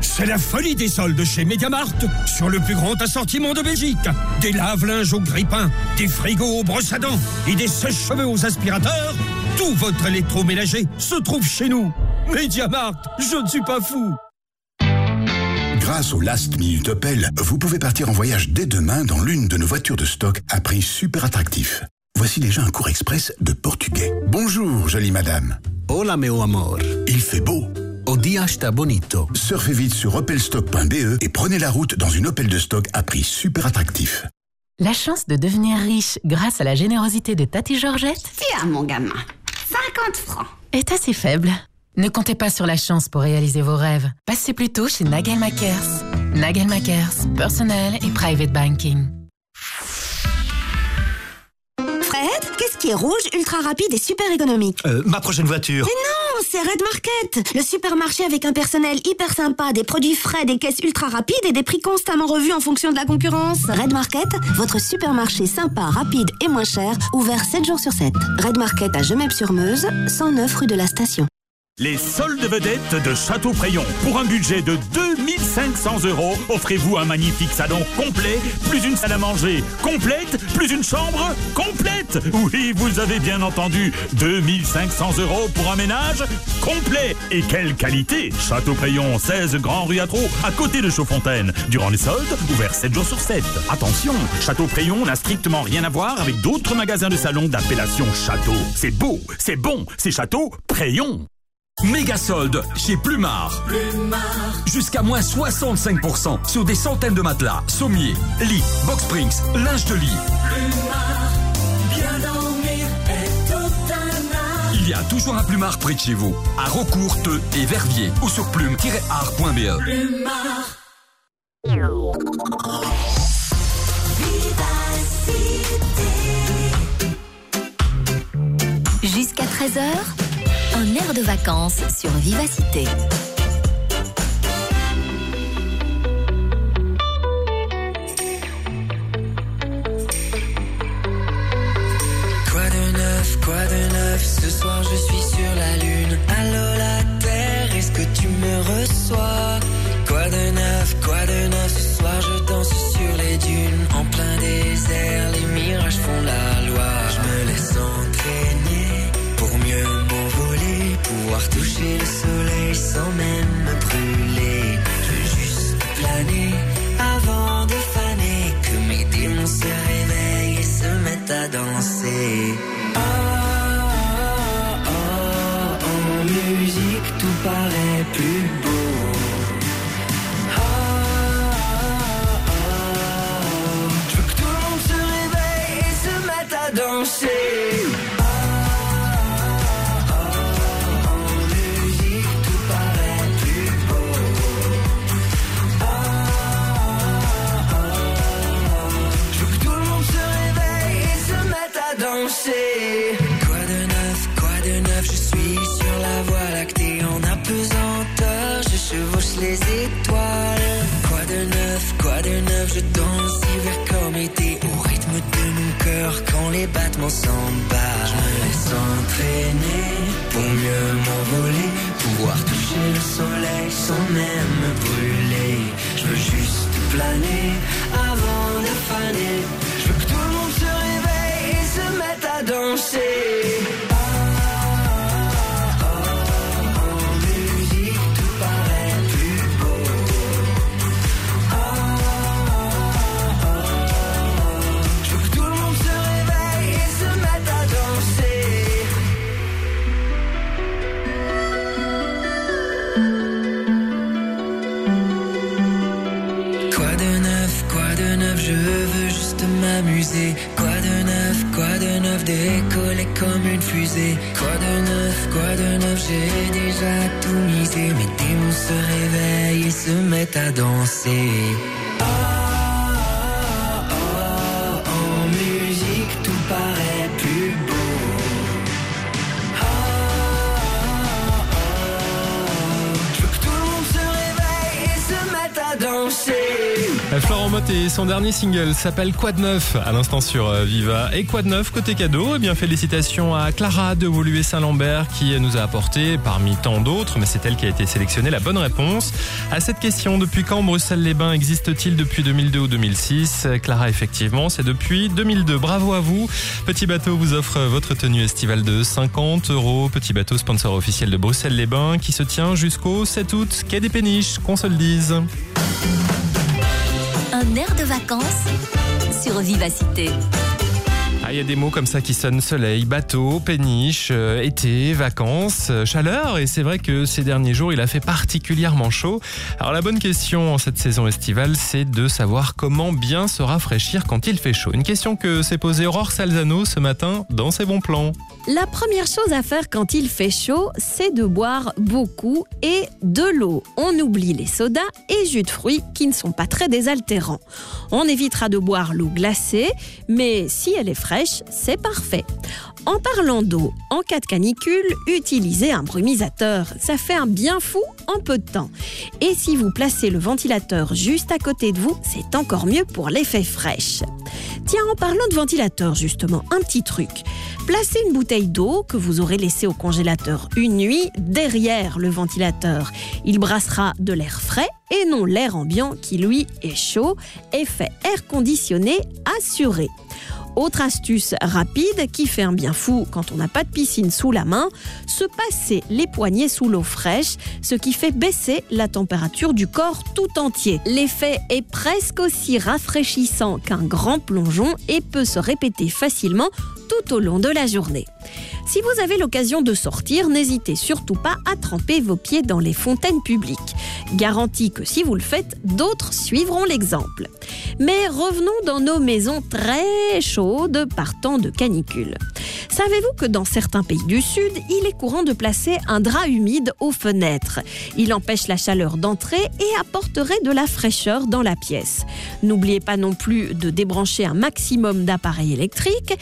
C'est la folie des soldes chez Mediamart sur le plus grand assortiment de Belgique. Des lave-linges au grille-pain, des frigos aux brosses à dents et des sèche-cheveux aux aspirateurs. Tout votre électroménager se trouve chez nous. Mediamart, je ne suis pas fou. Grâce au Last Minute Opel, vous pouvez partir en voyage dès demain dans l'une de nos voitures de stock à prix super attractif. Voici déjà un cours express de portugais. Bonjour, jolie madame. Hola, meu amor. Il fait beau. Bonito. Surfez vite sur opelstock.be et prenez la route dans une Opel de stock à prix super attractif. La chance de devenir riche grâce à la générosité de Tati Georgette Tiens, mon gamin, 50 francs. est assez faible. Ne comptez pas sur la chance pour réaliser vos rêves. Passez plutôt chez Nagel Makers. Nagel Makers, personnel et private banking. Qui est rouge, ultra rapide et super économique Euh, ma prochaine voiture. Mais non, c'est Red Market, le supermarché avec un personnel hyper sympa, des produits frais, des caisses ultra rapides et des prix constamment revus en fonction de la concurrence. Red Market, votre supermarché sympa, rapide et moins cher, ouvert 7 jours sur 7. Red Market à Gemep-sur-Meuse, 109 rue de la Station. Les soldes vedettes de Château Préyon. Pour un budget de 2500 euros, offrez-vous un magnifique salon complet, plus une salle à manger complète, plus une chambre complète. Oui, vous avez bien entendu, 2500 euros pour un ménage complet. Et quelle qualité Château Préyon, 16 Grand Rue à Trot, à côté de Chaudfontaine. Durant les soldes, ouvert 7 jours sur 7. Attention, Château Préyon n'a strictement rien à voir avec d'autres magasins de salon d'appellation Château. C'est beau, c'est bon, c'est Château Préyon. Méga solde chez Plumard. Jusqu'à moins 65% sur des centaines de matelas, sommiers, lits, box springs, linge de lit. Bien dormir est tout un art. Il y a toujours un Plumard près de chez vous, à Rocourt, Teux et Verviers ou sur plume-art.be. Plumard. Jusqu'à 13h, un air de vacances sur Vivacité. Quoi de neuf, quoi de neuf, ce soir je suis dernier single s'appelle de neuf à l'instant sur euh, Viva. Et de neuf côté cadeau Eh bien félicitations à Clara de Woluwe Saint-Lambert qui nous a apporté parmi tant d'autres, mais c'est elle qui a été sélectionnée la bonne réponse à cette question. Depuis quand Bruxelles-les-Bains existe-t-il depuis 2002 ou 2006 Clara effectivement c'est depuis 2002. Bravo à vous. Petit bateau vous offre votre tenue estivale de 50 euros. Petit bateau sponsor officiel de Bruxelles-les-Bains qui se tient jusqu'au 7 août. Quai des Péniches, qu'on se le dise. Un air de vacances sur Vivacité. Ah, il y a des mots comme ça qui sonnent soleil, bateau, péniche, euh, été, vacances, euh, chaleur. Et c'est vrai que ces derniers jours, il a fait particulièrement chaud. Alors la bonne question en cette saison estivale, c'est de savoir comment bien se rafraîchir quand il fait chaud. Une question que s'est posée Aurore Salzano ce matin dans ses bons plans. La première chose à faire quand il fait chaud, c'est de boire beaucoup et de l'eau. On oublie les sodas et jus de fruits qui ne sont pas très désaltérants. On évitera de boire l'eau glacée, mais si elle est fraîche, c'est parfait. En parlant d'eau, en cas de canicule, utilisez un brumisateur. Ça fait un bien fou en peu de temps. Et si vous placez le ventilateur juste à côté de vous, c'est encore mieux pour l'effet fraîche. Tiens, en parlant de ventilateur, justement, un petit truc. Placez une bouteille d'eau que vous aurez laissée au congélateur une nuit derrière le ventilateur. Il brassera de l'air frais et non l'air ambiant qui, lui, est chaud. Effet air conditionné assuré. Autre astuce rapide qui fait un bien fou quand on n'a pas de piscine sous la main, se passer les poignets sous l'eau fraîche, ce qui fait baisser la température du corps tout entier. L'effet est presque aussi rafraîchissant qu'un grand plongeon et peut se répéter facilement tout au long de la journée. Si vous avez l'occasion de sortir, n'hésitez surtout pas à tremper vos pieds dans les fontaines publiques. Garantie que si vous le faites, d'autres suivront l'exemple. Mais revenons dans nos maisons très chaudes par temps de canicule. Savez-vous que dans certains pays du Sud, il est courant de placer un drap humide aux fenêtres? Il empêche la chaleur d'entrer et apporterait de la fraîcheur dans la pièce. N'oubliez pas non plus de débrancher un maximum d'appareils électriques,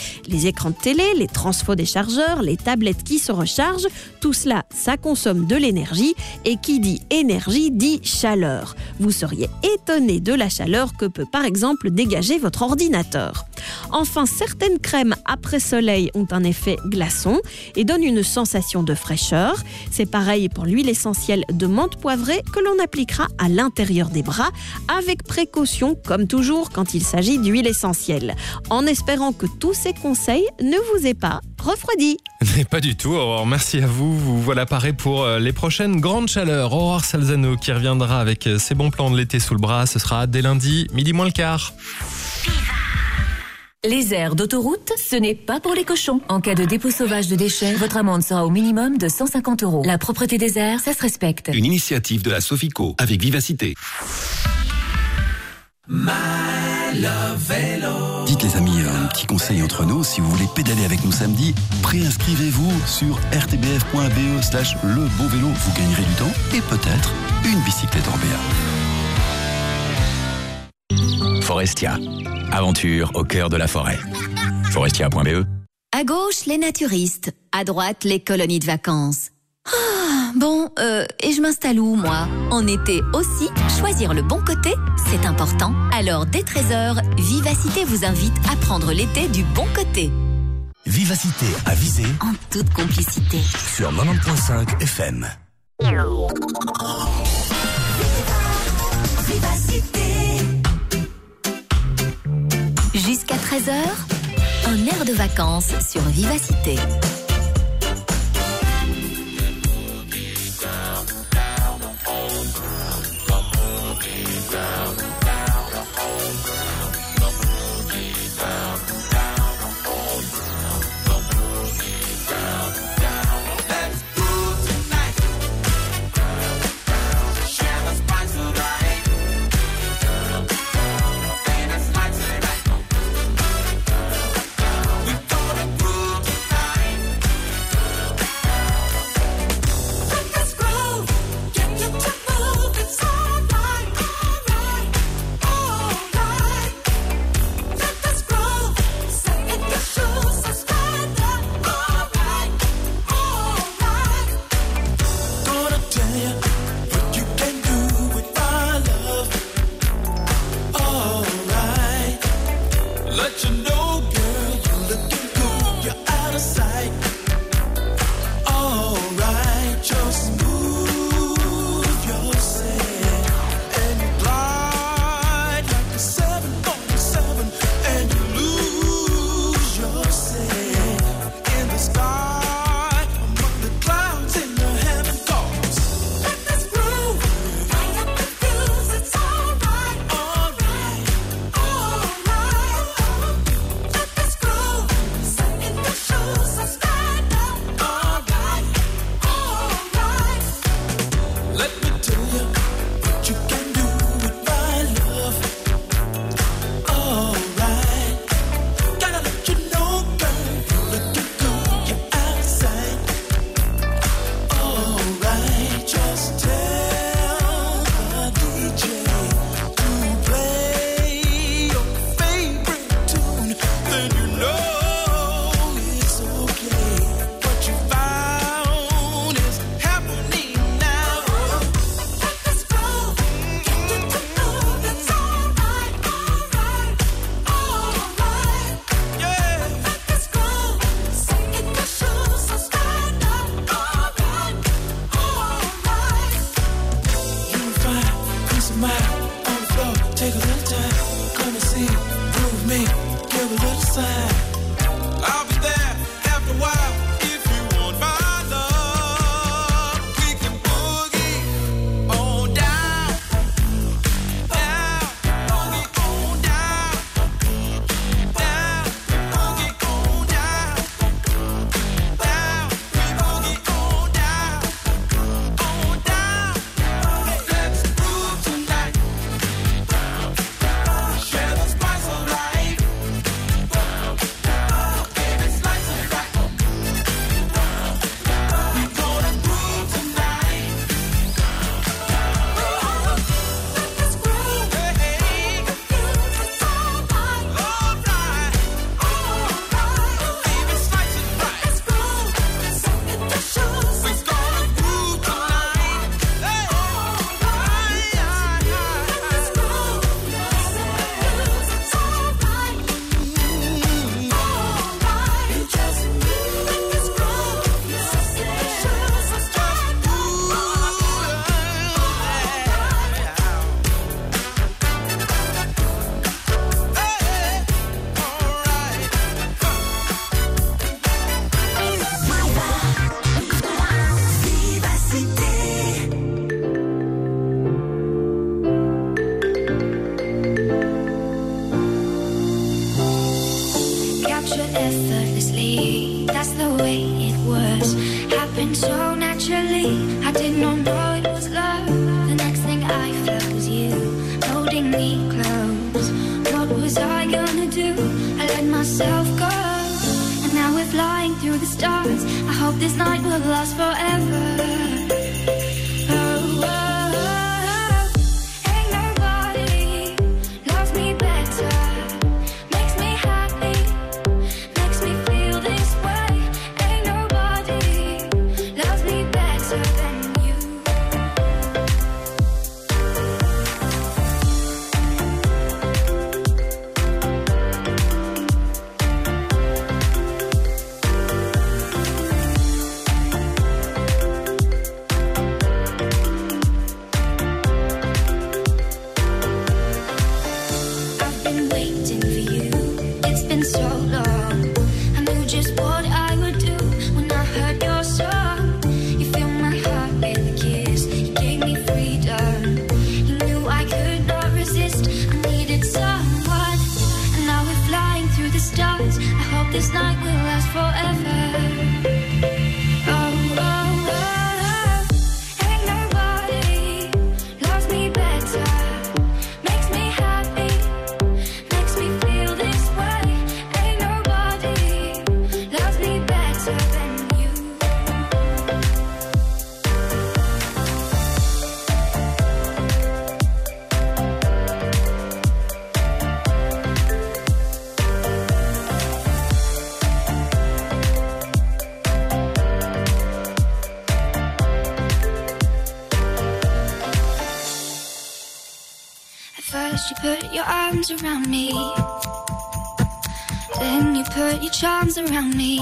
écrans de télé, les transfos des chargeurs, les tablettes qui se rechargent. Tout cela, ça consomme de l'énergie et qui dit énergie dit chaleur. Vous seriez étonné de la chaleur que peut par exemple dégager votre ordinateur. Enfin, certaines crèmes après soleil ont un effet glaçon et donnent une sensation de fraîcheur. C'est pareil pour l'huile essentielle de menthe poivrée que l'on appliquera à l'intérieur des bras avec précaution comme toujours quand il s'agit d'huile essentielle. En espérant que tous ces conseils ne vous aient pas refroidi. Mais pas du tout, Aurore. Merci à vous. Vous voilà paré pour euh, les prochaines grandes chaleurs. Aurore Salzano qui reviendra avec euh, ses bons plans de l'été sous le bras. Ce sera dès lundi, midi moins le quart. Les aires d'autoroute, ce n'est pas pour les cochons. En cas de dépôt sauvage de déchets, votre amende sera au minimum de 150 euros. La propreté des airs, ça se respecte. Une initiative de la Sofico avec vivacité. Dites les amis, un petit conseil entre nous, si vous voulez pédaler avec nous samedi, préinscrivez-vous sur rtbf.be slash le beau vélo. Vous gagnerez du temps et peut-être une bicyclette Orbea. Forestia. Aventure au cœur de la forêt. Forestia.be À gauche, les naturistes. À droite, les colonies de vacances. Ah, bon, euh, et je m'installe où, moi? En été aussi, choisir le bon côté, c'est important. Alors, dès 13h, Vivacité vous invite à prendre l'été du bon côté. Vivacité à viser En toute complicité. sur 90.5 FM. Jusqu'à 13h, un air de vacances sur Vivacité. Been so long. Around me. Then you put your charms around me.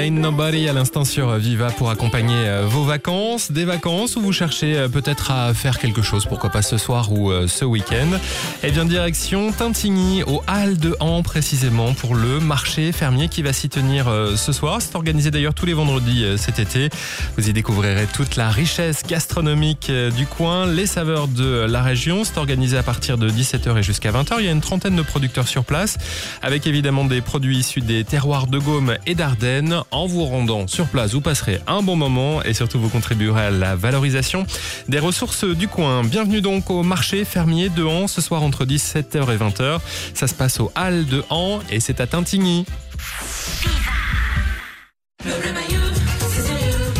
d'Ain Nobody à l'instant sur Viva pour accompagner euh, vos vacances, des vacances où vous cherchez euh, peut-être à faire quelque chose, pourquoi pas ce soir ou euh, ce week-end. Et bien direction Tintigny, au Hall de Han précisément pour le marché fermier qui va s'y tenir ce soir. C'est organisé d'ailleurs tous les vendredis cet été. Vous y découvrirez toute la richesse gastronomique du coin, les saveurs de la région. C'est organisé à partir de 17h et jusqu'à 20h. Il y a une trentaine de producteurs sur place avec évidemment des produits issus des terroirs de Gaume et d'Ardennes. En vous rendant sur place, vous passerez un bon moment et surtout vous contribuerez à la valorisation des ressources du coin. Bienvenue donc au marché fermier de Han ce soir entre 17h et 20h. Ça se passe au Hall de Han et c'est à Tintigny.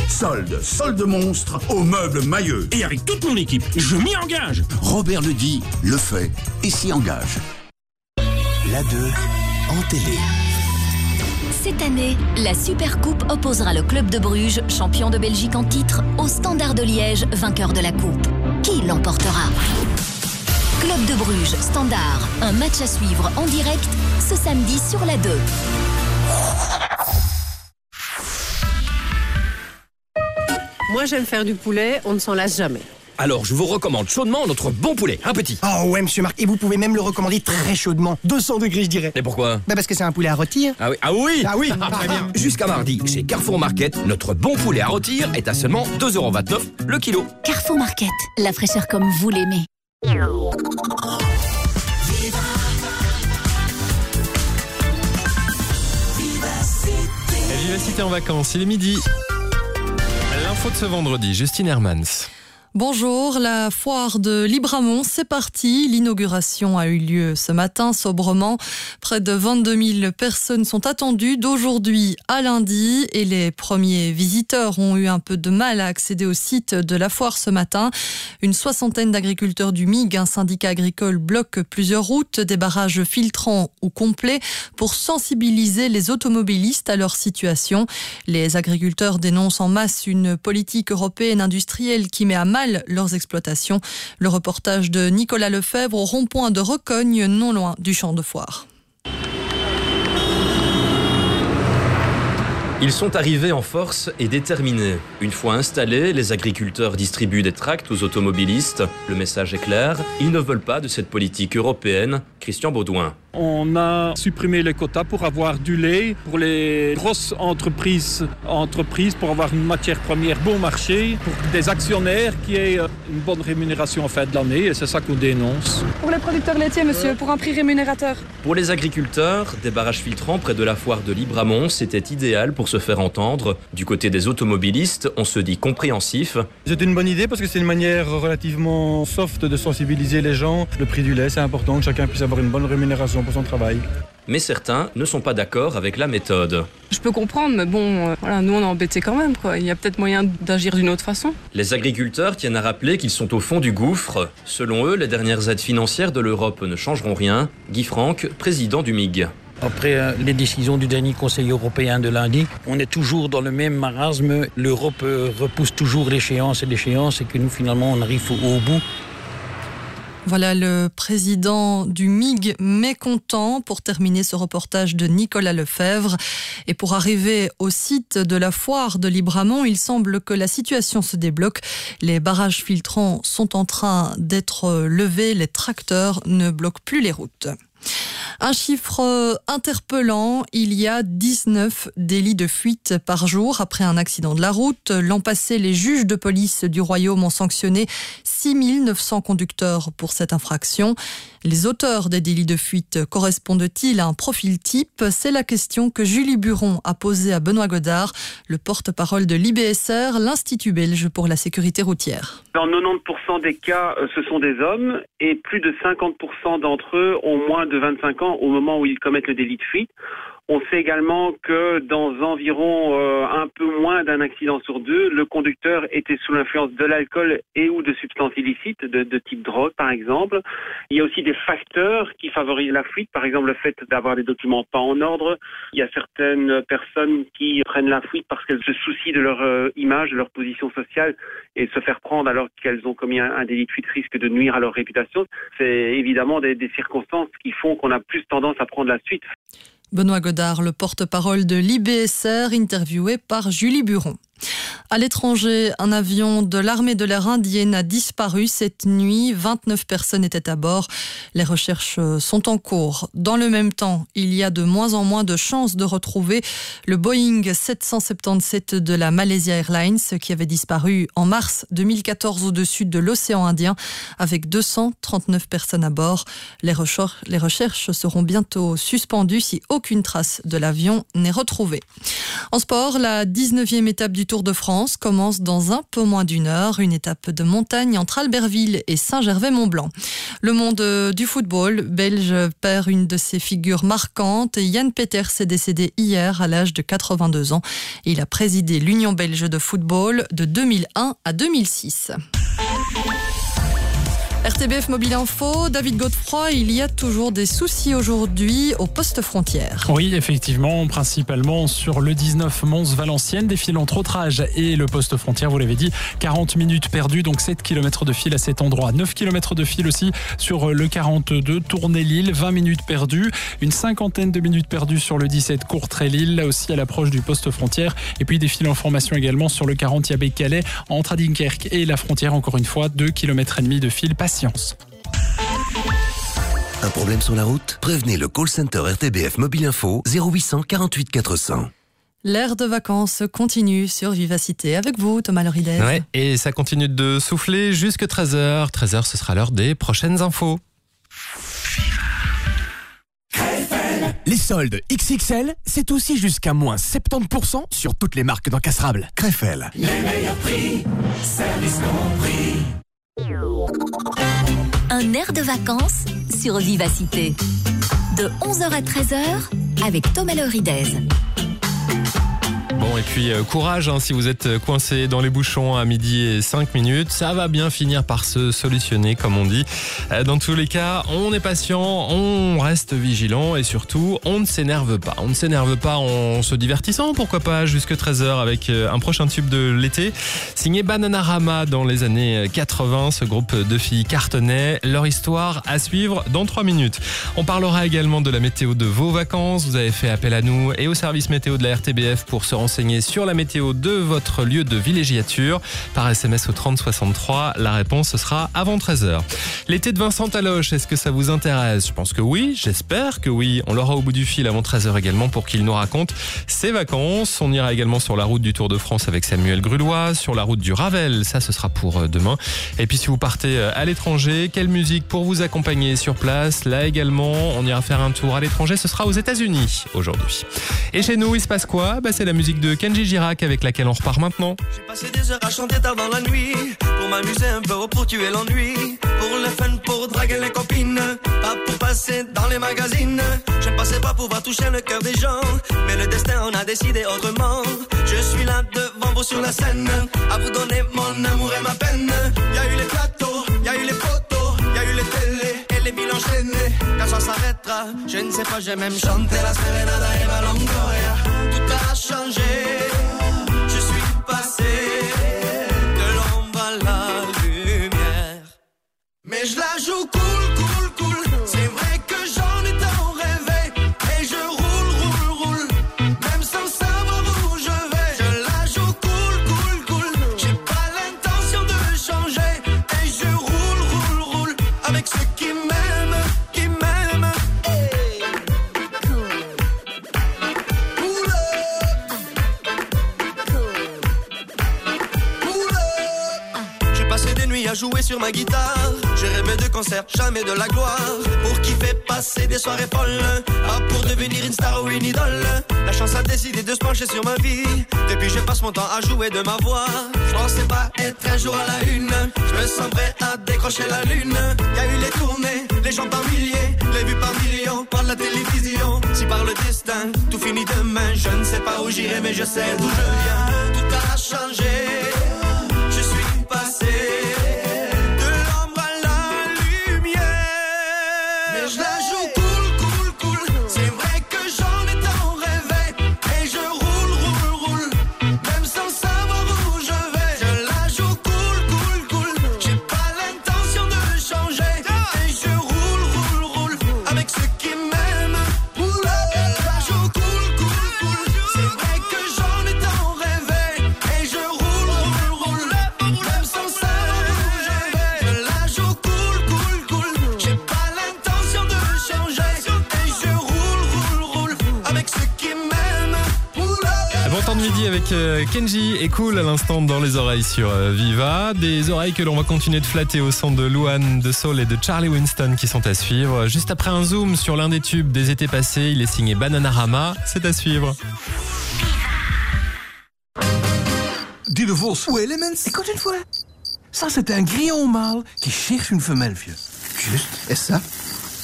Solde, solde monstre au meuble mailleux. Et avec toute mon équipe, je m'y engage. Robert le dit, le fait et s'y engage. La 2 en télé. Cette année, la Super Coupe opposera le club de Bruges, champion de Belgique en titre, au Standard de Liège, vainqueur de la Coupe. Qui l'emportera? Club de Bruges, Standard, un match à suivre en direct ce samedi sur la 2. Moi, j'aime faire du poulet, on ne s'en lasse jamais. Alors, je vous recommande chaudement notre bon poulet, un petit. Oh ouais, monsieur Marc, et vous pouvez même le recommander très chaudement. 200 degrés, je dirais. Et pourquoi? Bah parce que c'est un poulet à rôtir. Ah oui, ah oui Ah oui Très bien. Jusqu'à mardi, chez Carrefour Market, notre bon poulet à rôtir est à seulement 2,29€ le kilo. Carrefour Market, la fraîcheur comme vous l'aimez. Vivacité en vacances, il est midi. L'info de ce vendredi, Justine Hermans. Bonjour, la foire de Libramont, c'est parti. L'inauguration a eu lieu ce matin sobrement. Près de 22 000 personnes sont attendues d'aujourd'hui à lundi et les premiers visiteurs ont eu un peu de mal à accéder au site de la foire ce matin. Une soixantaine d'agriculteurs du MIG, un syndicat agricole, bloquent plusieurs routes, des barrages filtrants ou complets pour sensibiliser les automobilistes à leur situation. Les agriculteurs dénoncent en masse une politique européenne industrielle qui met à mal leurs exploitations. Le reportage de Nicolas Lefebvre au rond-point de Recogne, non loin du champ de foire. Ils sont arrivés en force et déterminés. Une fois installés, les agriculteurs distribuent des tracts aux automobilistes. Le message est clair, ils ne veulent pas de cette politique européenne. Christian Baudouin. On a supprimé les quotas pour avoir du lait pour les grosses entreprises, entreprises pour avoir une matière première bon marché, pour des actionnaires qui aient euh, une bonne rémunération en fin de l'année et c'est ça qu'on dénonce. Pour les producteurs laitiers, monsieur, pour un prix rémunérateur. Pour les agriculteurs, des barrages filtrants près de la foire de Libramont, c'était idéal pour se faire entendre. Du côté des automobilistes, on se dit compréhensif. C'est une bonne idée parce que c'est une manière relativement soft de sensibiliser les gens. Le prix du lait, c'est important que chacun puisse avoir une bonne rémunération pour son travail. Mais certains ne sont pas d'accord avec la méthode. Je peux comprendre, mais bon, euh, voilà, nous on est embêtés quand même. Quoi. Il y a peut-être moyen d'agir d'une autre façon. Les agriculteurs tiennent à rappeler qu'ils sont au fond du gouffre. Selon eux, les dernières aides financières de l'Europe ne changeront rien. Guy Franck, président du MIG. Après euh, les décisions du dernier Conseil européen de lundi, on est toujours dans le même marasme. L'Europe euh, repousse toujours l'échéance et l'échéance et que nous finalement on arrive au, bout. Voilà le président du MIG mécontent pour terminer ce reportage de Nicolas Lefebvre. Et pour arriver au site de la foire de Libramont, il semble que la situation se débloque. Les barrages filtrants sont en train d'être levés, les tracteurs ne bloquent plus les routes. Un chiffre interpellant, il y a 19 délits de fuite par jour après un accident de la route. L'an passé, les juges de police du Royaume ont sanctionné 6900 conducteurs pour cette infraction. Les auteurs des délits de fuite correspondent-ils à un profil type? C'est la question que Julie Buron a posée à Benoît Godard, le porte-parole de l'IBSR, l'Institut belge pour la sécurité routière. Dans 90% des cas, euh, ce sont des hommes et plus de 50% d'entre eux ont moins de 25 ans au moment où ils commettent le délit de fuite. On sait également que dans environ euh, un peu moins d'un accident sur deux, le conducteur était sous l'influence de l'alcool et ou de substances illicites, de, type drogue par exemple. Il y a aussi des facteurs qui favorisent la fuite, par exemple le fait d'avoir des documents pas en ordre. Il y a certaines personnes qui prennent la fuite parce qu'elles se soucient de leur euh, image, de leur position sociale et se faire prendre alors qu'elles ont commis un, un, délit de fuite risque de nuire à leur réputation. C'est évidemment des, des circonstances qui font qu'on a plus tendance à prendre la suite. Benoît Godard, le porte-parole de l'IBSR, interviewé par Julie Buron. À l'étranger, un avion de l'armée de l'air indienne a disparu cette nuit. 29 personnes étaient à bord. Les recherches sont en cours. Dans le même temps, il y a de moins en moins de chances de retrouver le Boeing 777 de la Malaysia Airlines qui avait disparu en mars 2014 au-dessus de l'océan Indien avec 239 personnes à bord. Les recherches, les recherches seront bientôt suspendues si aucune trace de l'avion n'est retrouvée. En sport, la 19e étape du Tour de France commence dans un peu moins d'une heure, une étape de montagne entre Albertville et Saint-Gervais-Mont-Blanc. Le monde du football belge perd une de ses figures marquantes. Yann Peters est décédé hier à l'âge de 82 ans. Il a présidé l'Union belge de football de 2001 à 2006. RTBF Mobile Info, David Godefroy, il y a toujours des soucis aujourd'hui au poste frontière. Oui, effectivement, principalement sur le 19 Mons-Valenciennes, des fils entre Autrage et le poste frontière, vous l'avez dit, 40 minutes perdues, donc 7 km de fil à cet endroit. 9 km de fil aussi sur le 42, Tournai-Lille, 20 minutes perdues, une cinquantaine de minutes perdues sur le 17 Courtrai-Lille, là aussi à l'approche du poste frontière, et puis des fils en formation également sur le 40 Yabé-Calais, entre Adinkerque et la frontière, encore une fois, 2 km et demi de fil Patience. Un problème sur la route? Prévenez le call center RTBF Mobile Info 0800 48 400. L'air de vacances continue sur Vivacité avec vous, Thomas Loridez. Ouais, et ça continue de souffler jusque 13h. 13h, ce sera l'heure des prochaines infos. Les soldes XXL, c'est aussi jusqu'à moins 70% sur toutes les marques d'encastrables. Crefel. Les meilleurs prix, service compris. Un air de vacances sur Vivacité. De 11h à 13h avec Thomas Loridez. Bon, et puis euh, courage hein, si vous êtes euh, coincé dans les bouchons à midi et 5 minutes. Ça va bien finir par se solutionner, comme on dit. Euh, Dans tous les cas, on est patient, on reste vigilant et surtout, on ne s'énerve pas. On ne s'énerve pas en se divertissant, pourquoi pas, jusque 13h avec euh, un prochain tube de l'été. Signé Bananarama dans les années 80, ce groupe de filles cartonnait. Leur histoire à suivre dans 3 minutes. On parlera également de la météo de vos vacances. Vous avez fait appel à nous et au service météo de la RTBF pour se renseigner sur la météo de votre lieu de villégiature. Par SMS au 3063, la réponse sera avant 13h. L'été de Vincent Taloche, est-ce que ça vous intéresse? Je pense que oui, j'espère que oui. On l'aura au bout du fil avant 13h également pour qu'il nous raconte ses vacances. On ira également sur la route du Tour de France avec Samuel Grulois, sur la route du Ravel, ça ce sera pour euh, demain. Et puis si vous partez euh, à l'étranger, quelle musique pour vous accompagner sur place? Là également, on ira faire un tour à l'étranger, ce sera aux États-Unis aujourd'hui. Et chez nous, il se passe quoi? Bah, C'est la musique de Kenji Girac avec laquelle on repart maintenant. Passer des heures à chanter tard dans la nuit Pour m'amuser un peu ou pour tuer l'ennui. Pour le fun, pour draguer les copines Pas pour passer dans les magazines. Je ne pensais pas pouvoir toucher le cœur des gens Mais le destin en a décidé autrement. Je suis là devant vous sur la scène À vous donner mon amour et ma peine. Y a eu les plateaux, y a eu les photos Y a eu les télés et les billes enchaînés Quand ça s'arrêtera, je ne sais pas, j'ai même chanté la serenada et la je suis passé de l'ombre à la lumière. Mais je la joue jouer sur ma guitare. J'ai rêvé de concerts, jamais de la gloire. Pour kiffer, passer des soirées folles. Pas pour devenir une star ou une idole. La chance a décidé de se pencher sur ma vie. Depuis, je passe mon temps à jouer de ma voix. Je pensais pas être un jour à la une. Je me sens prêt à décrocher la lune. Y a eu les tournées, les gens par milliers, les vues par millions, par la télévision. Si par le destin, tout finit demain. Je ne sais pas où j'irai, mais je sais d'où je viens. Tout a changé. Et Cool à l'instant dans les oreilles sur euh, Viva. Des oreilles que l'on va continuer de flatter au son de Luan, de Soul et de Charlie Winston qui sont à suivre. Juste après un zoom sur l'un des tubes des étés passés, il est signé Bananarama. C'est à suivre. Dis de Vos. Où est Elements Écoute une fois. Ça, c'est un grillon mâle qui cherche une femelle, vieux. Juste. Et ça?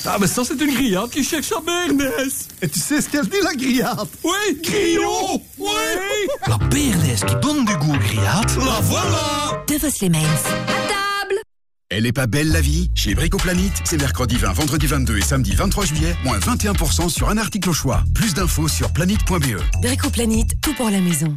Ah, mais ça, c'est une grillade qui cherche sa bernesse. Et tu sais ce qu'elle dit, la grillade? Oui, grillon Oui! La bernesse qui donne du goût aux grillades, la voilà! De Vos les À table! Elle est pas belle la vie? Chez Bricoplanet, c'est mercredi 20, vendredi 22 et samedi 23 juillet, moins 21% sur un article au choix. Plus d'infos sur planète.be. Bricoplanète, tout pour la maison.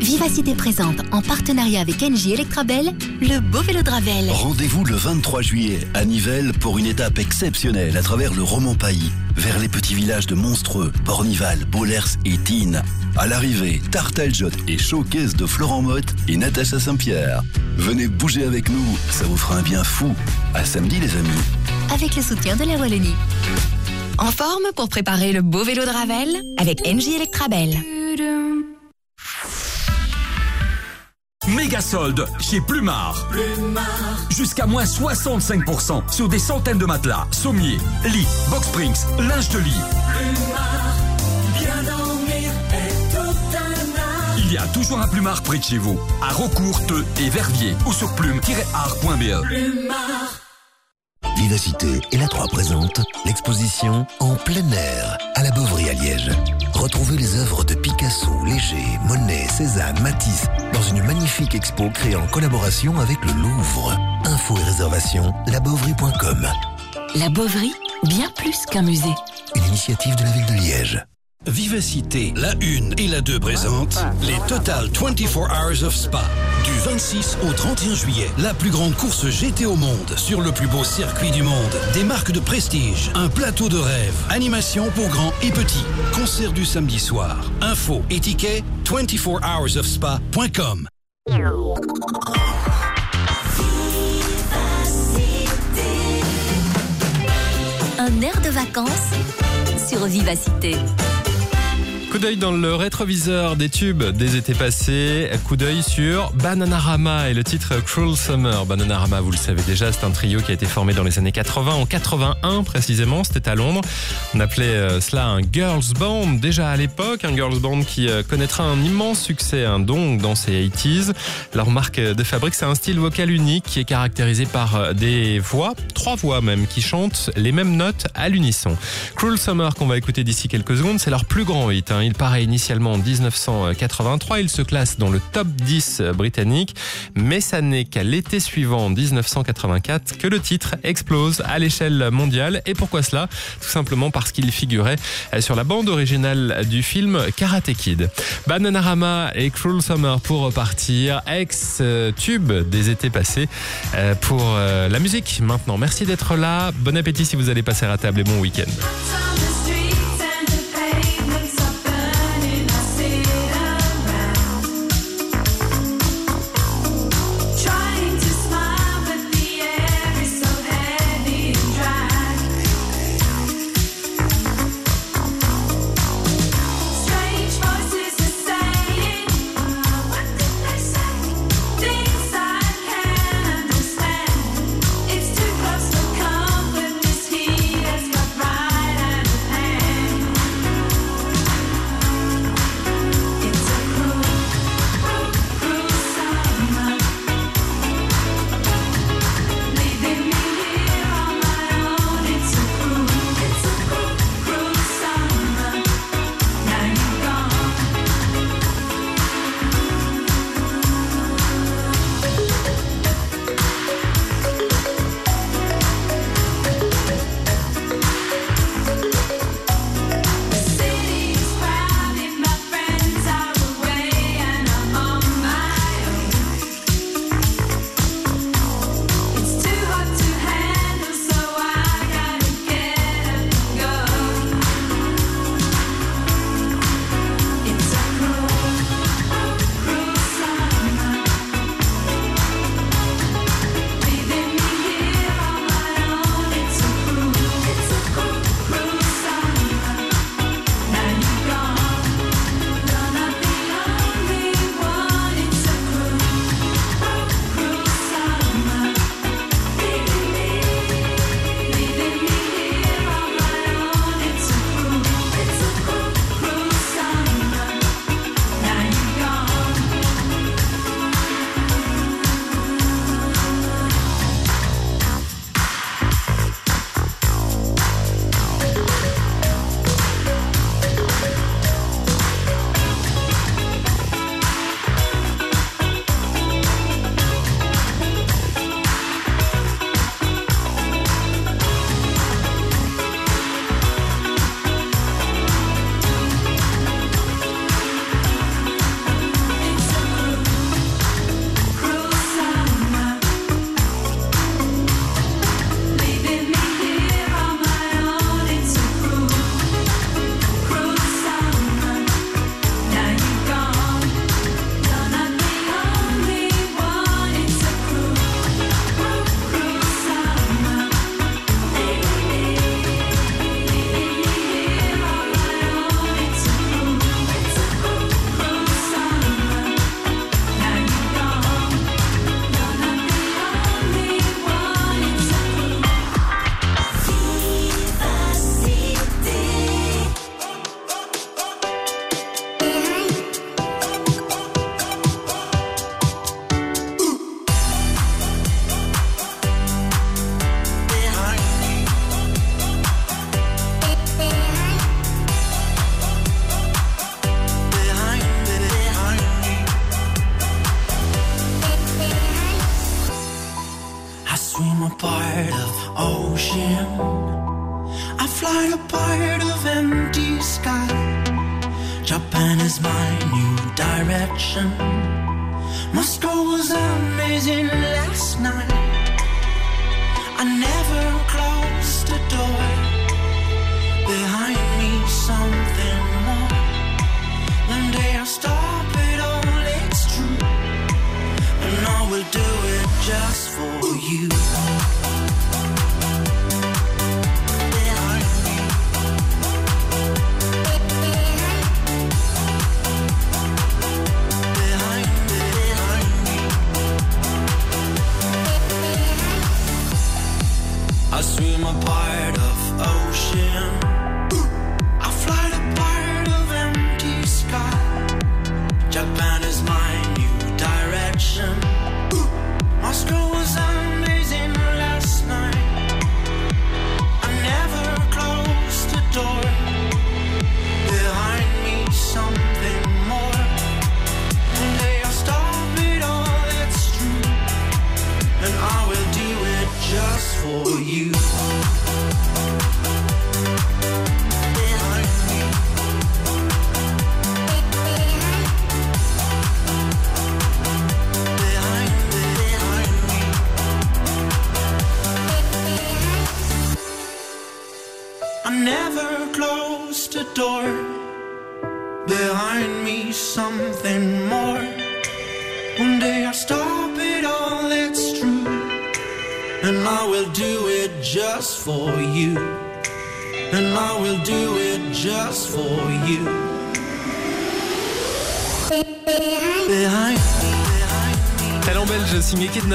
Vivacité présente, en partenariat avec NJ Electrabel, le beau vélo de Ravel. Rendez-vous le 23 juillet à Nivelles pour une étape exceptionnelle à travers le roman Pays, vers les petits villages de Monstreux, Bornival, Bollers et Tine. À l'arrivée, Tartaljot et Showcase de Florent Motte et Natacha Saint-Pierre. Venez bouger avec nous, ça vous fera un bien fou. À samedi les amis. Avec le soutien de la Wallonie. En forme pour préparer le beau vélo de Ravel avec NJ Electrabel. Mais méga soldes chez Plumard. Jusqu'à moins 65% sur des centaines de matelas, sommiers, lits, box springs, linge de lit. Bien dormir est. Il y a toujours un Plumard près de chez vous, à Rocourt, Teux et Verviers ou sur plume-art.be. Plumard. Vivacité et la 3 présente l'exposition En plein air à la Beauvry à Liège. Retrouvez les œuvres de Picasso, Léger, Monet, Cézanne, Matisse dans une magnifique expo créée en collaboration avec le Louvre. Infos et réservations, labeauvry.com. La Beauvry, bien plus qu'un musée. Une initiative de la ville de Liège. Vivacité, la 1 et la 2 présentent les Total 24 Hours of Spa. Du 26 au 31 juillet, la plus grande course GT au monde sur le plus beau circuit du monde. Des marques de prestige, un plateau de rêve, animation pour grands et petits, concert du samedi soir. Info et tickets 24hoursofspa.com. Un air de vacances sur Vivacité. Coup d'œil dans le rétroviseur des tubes des étés passés. Coup d'œil sur Bananarama et le titre Cruel Summer. Bananarama, vous le savez déjà, c'est un trio qui a été formé dans les années 80. En 81 précisément, c'était à Londres. On appelait euh, cela un girls band déjà à l'époque. Un girls band qui euh, connaîtra un immense succès, un don dans ses 80s. Leur marque de fabrique, c'est un style vocal unique qui est caractérisé par euh, des voix, trois voix même, qui chantent les mêmes notes à l'unisson. Cruel Summer qu'on va écouter d'ici quelques secondes, c'est leur plus grand hit. hein. Il paraît initialement en 1983. Il se classe dans le top 10 britannique. Mais ça n'est qu'à l'été suivant, en 1984, que le titre explose à l'échelle mondiale. Et pourquoi cela? Tout simplement parce qu'il figurait sur la bande originale du film Karate Kid. Bananarama et Cruel Summer pour repartir. Ex-tube des étés passés euh, pour euh, la musique maintenant. Merci d'être là. Bon appétit si vous allez passer à table et bon week-end.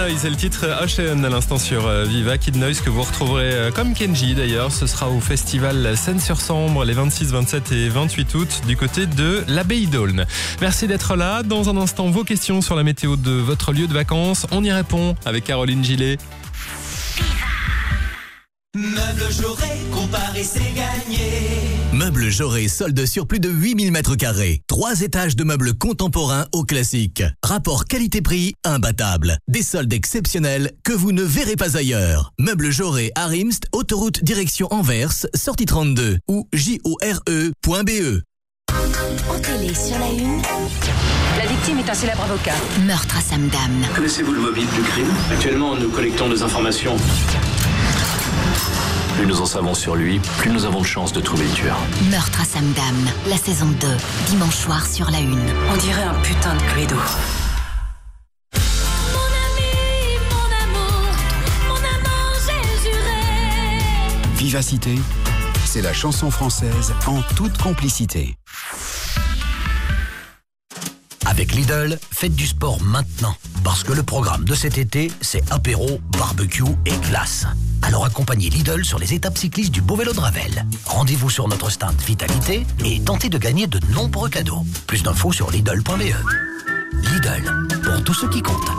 Noise et le titre Ocean à l'instant sur euh, Viva Kid Noise que vous retrouverez euh, comme Kenji d'ailleurs. Ce sera au festival Seine-sur-Sambre les 26, 27 et 28 août du côté de l'abbaye d'Aulne. Merci d'être là. Dans un instant, vos questions sur la météo de votre lieu de vacances. On y répond avec Caroline Gillet. Jauré solde sur plus de 8000 mètres carrés. Trois étages de meubles contemporains au classique. Rapport qualité-prix imbattable. Des soldes exceptionnels que vous ne verrez pas ailleurs. Meubles Jauré à Rimst, autoroute direction Anvers, sortie 32 ou jore.be. En télé sur la une, La victime est un célèbre avocat. meurtre à Samdam. Connaissez-vous le mobile du crime? Actuellement, nous collectons des informations. Plus nous en savons sur lui, plus nous avons de chances de trouver le tueur. Meurtre à Samdam, la saison 2, dimanche soir sur la une. On dirait un putain de Cluedo. Vivacité, c'est la chanson française en toute complicité. Avec Lidl, faites du sport maintenant. Parce que le programme de cet été, c'est apéro, barbecue et glace. Alors accompagnez Lidl sur les étapes cyclistes du Beau Vélo de Ravel. Rendez-vous sur notre stand Vitalité et tentez de gagner de nombreux cadeaux. Plus d'infos sur Lidl.be. Lidl, pour tous ceux qui comptent.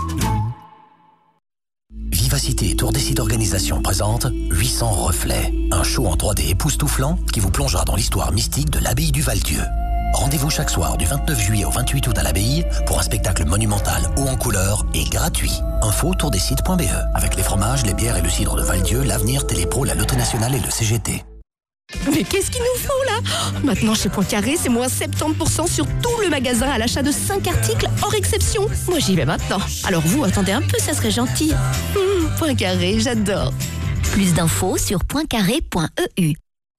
Vivacité et Tour des sites d'organisation présente 800 reflets, un show en 3D époustouflant qui vous plongera dans l'histoire mystique de l'abbaye du Val-Dieu. Rendez-vous chaque soir du 29 juillet au 28 août à l'abbaye pour un spectacle monumental haut en couleur et gratuit. Info tourdesites.be avec les fromages, les bières et le cidre de Val-Dieu, l'avenir, Télépro, la Loterie Nationale et le CGT. Mais qu'est-ce qu'il nous faut là? Maintenant chez Poincaré, c'est moins 70% sur tout le magasin à l'achat de 5 articles hors exception. Moi j'y vais maintenant. Alors vous, attendez un peu, ça serait gentil. Hum, Poincaré, j'adore. Plus d'infos sur pointcarré.eu.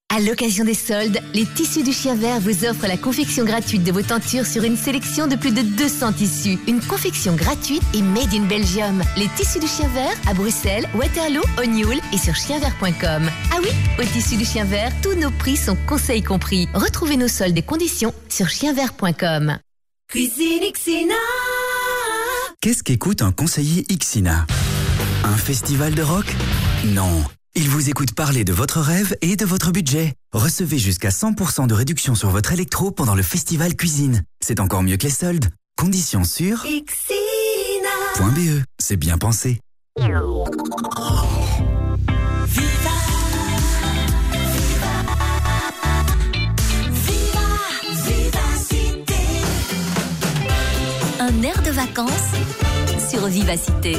À l'occasion des soldes, les tissus du chien vert vous offrent la confection gratuite de vos tentures sur une sélection de plus de 200 tissus. Une confection gratuite et made in Belgium. Les tissus du chien vert à Bruxelles, Waterloo, O'Neill et sur chienvert.com. Ah oui, au tissu du chien vert, tous nos prix sont conseils compris. Retrouvez nos soldes et conditions sur chienvert.com. Cuisine Xina. Qu'est-ce qu'écoute un conseiller Ixina? Un festival de rock? Non. Il vous écoute parler de votre rêve et de votre budget. Recevez jusqu'à 100% de réduction sur votre électro pendant le festival cuisine. C'est encore mieux que les soldes. Conditions sur Xina. .be. C'est bien pensé. Un air de vacances sur Vivacité.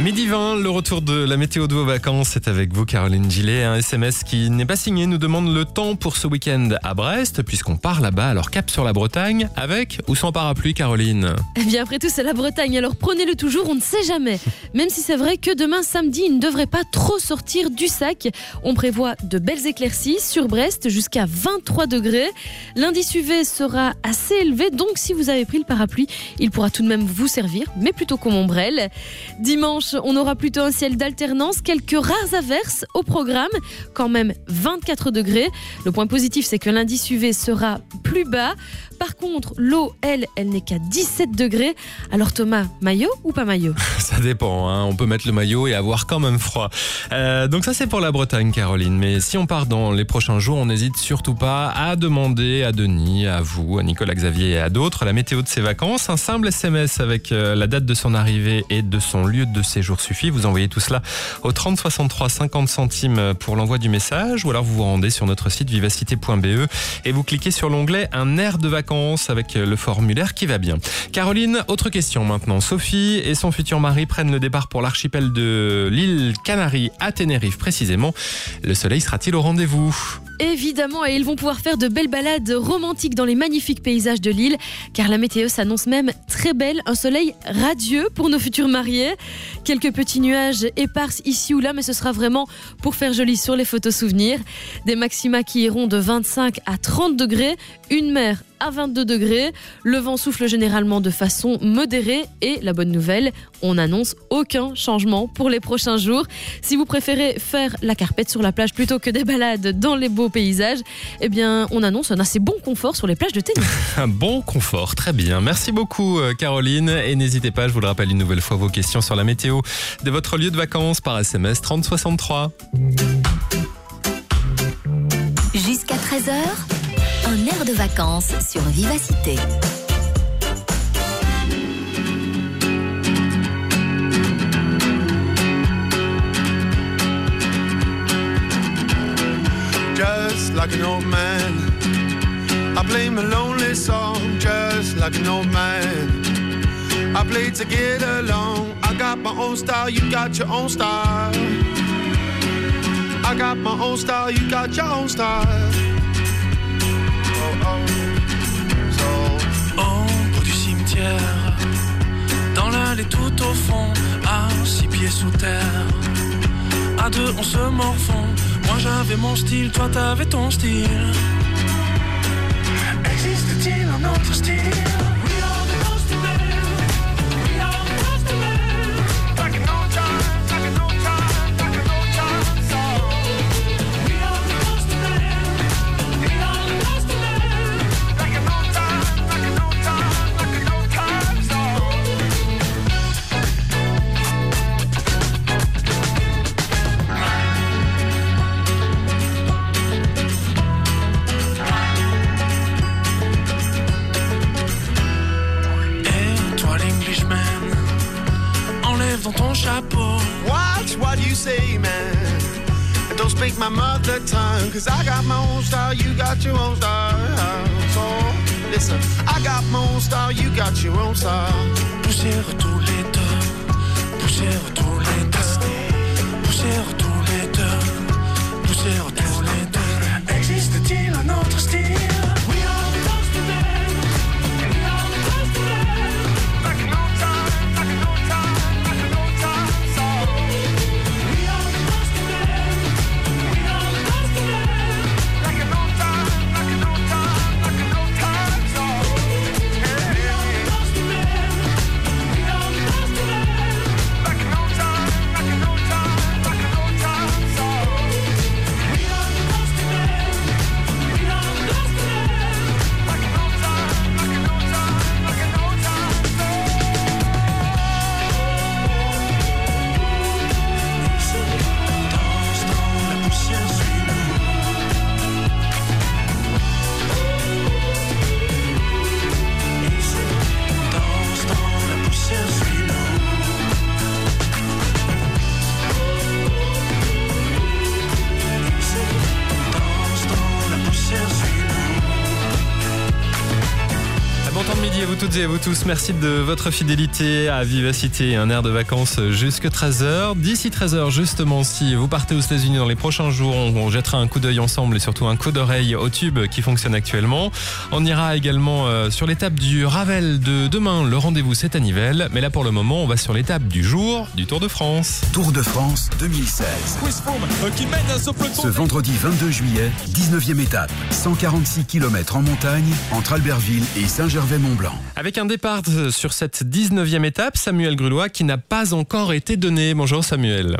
Midi 20, le retour de la météo de vos vacances, c'est avec vous Caroline Gillet. Un SMS qui n'est pas signé nous demande le temps pour ce week-end à Brest, puisqu'on part là-bas, alors cap sur la Bretagne, avec ou sans parapluie Caroline? Eh bien après tout c'est la Bretagne, alors prenez-le toujours, on ne sait jamais. Même si c'est vrai que demain samedi, il ne devrait pas trop sortir du sac. On prévoit de belles éclaircies sur Brest jusqu'à 23 degrés. L'indice UV sera assez élevé, donc si vous avez pris le parapluie, il pourra tout de même vous servir, mais plutôt comme ombrelle. Dimanche, on aura plutôt un ciel d'alternance, quelques rares averses au programme, quand même 24 degrés. Le point positif, c'est que l'indice UV sera plus bas. Par contre, l'eau, elle, elle n'est qu'à 17 degrés. Alors Thomas, maillot ou pas maillot? Ça dépend, hein. on peut mettre le maillot et avoir quand même froid. Euh, donc ça c'est pour la Bretagne Caroline, mais si on part dans les prochains jours, on n'hésite surtout pas à demander à Denis, à vous, à Nicolas Xavier et à d'autres la météo de ses vacances. Un simple SMS avec euh, la date de son arrivée et de son lieu de séjour suffit. Vous envoyez tout cela au 30 63 50 centimes pour l'envoi du message ou alors vous vous rendez sur notre site vivacité.be et vous cliquez sur l'onglet Un air de vacances avec le formulaire qui va bien. Caroline, autre question maintenant. Sophie et son futur mari prennent le départ pour l'archipel de l'île Canaries à Tenerife précisément. Le soleil sera-t-il au rendez-vous? Évidemment, et ils vont pouvoir faire de belles balades romantiques dans les magnifiques paysages de l'île, car la météo s'annonce même très belle, un soleil radieux pour nos futurs mariés. Quelques petits nuages éparses ici ou là, mais ce sera vraiment pour faire joli sur les photos souvenirs. Des maxima qui iront de 25 à 30 degrés, une mer à 22 degrés. Le vent souffle généralement de façon modérée et la bonne nouvelle, on n'annonce aucun changement pour les prochains jours. Si vous préférez faire la carpette sur la plage plutôt que des balades dans les beaux paysages, eh bien, on annonce un assez bon confort sur les plages de Tenerife. Un bon confort, très bien. Merci beaucoup euh, Caroline et n'hésitez pas, je vous le rappelle une nouvelle fois vos questions sur la météo de votre lieu de vacances par SMS 3063. Jusqu'à 13h, un de vacances sur Vivacité. Just like an old man, I play my lonely song. Just like an old man, I play to get along. I got my own style, you got your own style. I got my own style, you got your own style. Tout au fond, à six pieds sous terre. À deux, on se morfond. Moi j'avais mon style, toi t'avais ton style. Existe-t-il un autre style? Got my own style, you got your own style. So, listen, I got my own style, you got your own style. Poussière tous les deux, poussière tous vous tous. Merci de votre fidélité à Vivacité, un air de vacances jusque 13h. D'ici 13h, justement, si vous partez aux États-Unis dans les prochains jours, on jettera un coup d'œil ensemble et surtout un coup d'oreille au tube qui fonctionne actuellement. On ira également euh, sur l'étape du Ravel de demain. Le rendez-vous, c'est à Nivelles. Mais là, pour le moment, on va sur l'étape du jour du Tour de France. Tour de France 2016. Ce vendredi 22 juillet, 19e étape, 146 km en montagne entre Albertville et Saint-Gervais-Mont-Blanc. Avec départ sur cette 19e étape, Samuel Grulois qui n'a pas encore été donné. Bonjour Samuel.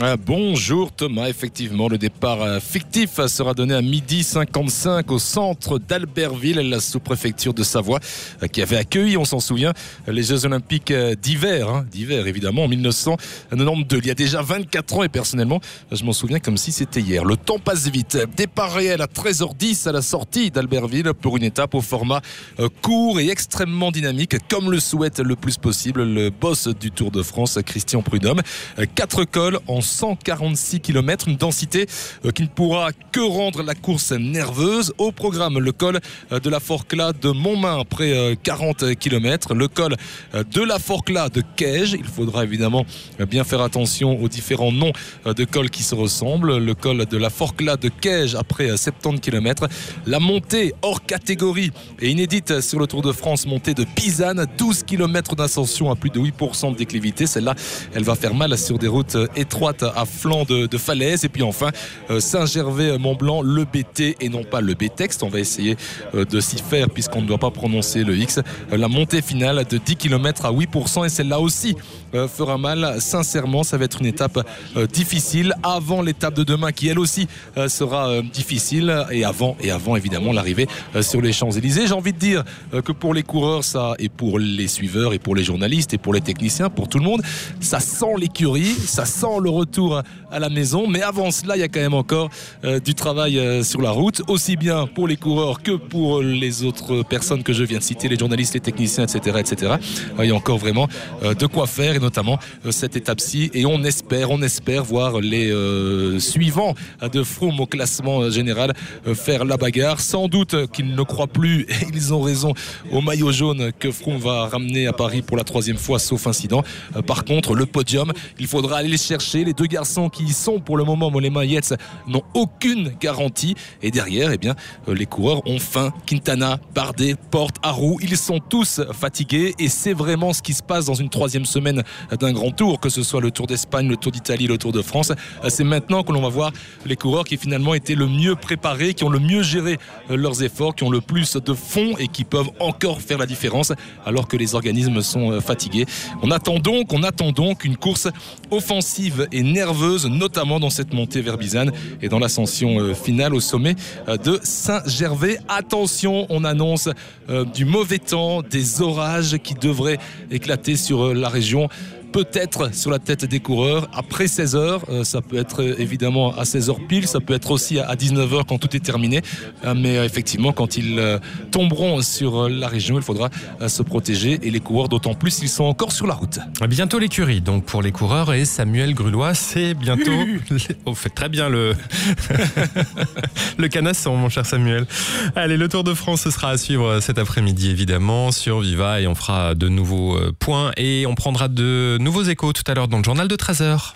Ah, bonjour Thomas, effectivement le départ euh, fictif sera donné à midi 55 au centre d'Albertville, la sous-préfecture de Savoie, euh, qui avait accueilli, on s'en souvient, les Jeux Olympiques euh, d'hiver, hein, d'hiver évidemment, en 1992. Il y a déjà 24 ans et personnellement, je m'en souviens comme si c'était hier. Le temps passe vite. Départ réel à 13h10 à la sortie d'Albertville pour une étape au format court et extrêmement dynamique, comme le souhaite le plus possible le boss du Tour de France, Christian Prudhomme. Quatre cols 146 km, une densité euh, qui ne pourra que rendre la course nerveuse. Au programme, le col euh, de la Forclaz de Montmain, près 40 euh, km, le col de la Forclaz de Cage. Il faudra évidemment bien faire attention aux différents noms de cols qui se ressemblent. Le col de la Forclaz de Cage après 70 km. La montée hors catégorie et inédite sur le Tour de France, montée de Pisane, 12 km d'ascension à plus de 8% de déclivité. Celle-là, elle va faire mal sur des routes étroites à flanc de, falaise. Et puis enfin, euh, Saint-Gervais-Mont-Blanc, le BT et non pas le B-texte. On va essayer euh, de s'y faire puisqu'on ne doit pas prononcer le X. Euh, la montée finale de 10 km à 8% et celle-là aussi fera mal. Sincèrement, ça va être une étape difficile avant l'étape de demain qui elle aussi sera difficile et avant et avant évidemment l'arrivée sur les Champs-Élysées. J'ai envie de dire que pour les coureurs ça et pour les suiveurs et pour les journalistes et pour les techniciens, pour tout le monde, ça sent l'écurie, ça sent le retour à la maison. Mais avant cela, il y a quand même encore euh, du travail euh, sur la route, aussi bien pour les coureurs que pour les autres personnes que je viens de citer, les journalistes, les techniciens, etc. etc. Euh, il y a encore vraiment de quoi faire, notamment cette étape-ci. Et on espère, on espère voir les suivants de Froome au classement général faire la bagarre. Sans doute qu'ils ne croient plus, et ils ont raison, au maillot jaune que Froome va ramener à Paris pour la troisième fois, sauf incident. Par contre, le podium, il faudra aller le chercher les deux garçons qui y sont pour le moment, Molema et Yates, n'ont aucune garantie. Et derrière, eh bien, euh, les coureurs ont faim. Quintana, Bardet, Porte, Harou, ils sont tous fatigués. Et c'est vraiment ce qui se passe dans une troisième semaine d'un grand tour, que ce soit le Tour d'Espagne, le Tour d'Italie, le Tour de France. Euh, c'est maintenant que l'on va voir les coureurs qui finalement étaient le mieux préparés, qui ont le mieux géré euh, leurs efforts, qui ont le plus de fond et qui peuvent encore faire la différence alors que les organismes sont fatigués. On attend donc, on attend donc une course offensive nerveuse, notamment dans cette montée vers Bizane et dans l'ascension euh, finale au sommet euh, de Saint-Gervais. Attention, on annonce euh, du mauvais temps, des orages qui devraient éclater sur la région peut-être sur la tête des coureurs après 16 heures. Euh, ça peut être euh, évidemment à 16 heures pile, ça peut être aussi à 19 heures quand tout est terminé. Euh, mais effectivement, quand ils tomberont sur la région, il faudra se protéger et les coureurs d'autant plus ils sont encore sur la route. Bientôt l'écurie, donc pour les coureurs et Samuel Grulois, c'est bientôt. On fait très bien le le canasson, mon cher Samuel. Allez, le Tour de France ce sera à suivre cet après-midi évidemment sur Viva et on fera de nouveaux points et on prendra de nouveaux échos tout à l'heure dans le journal de 13h.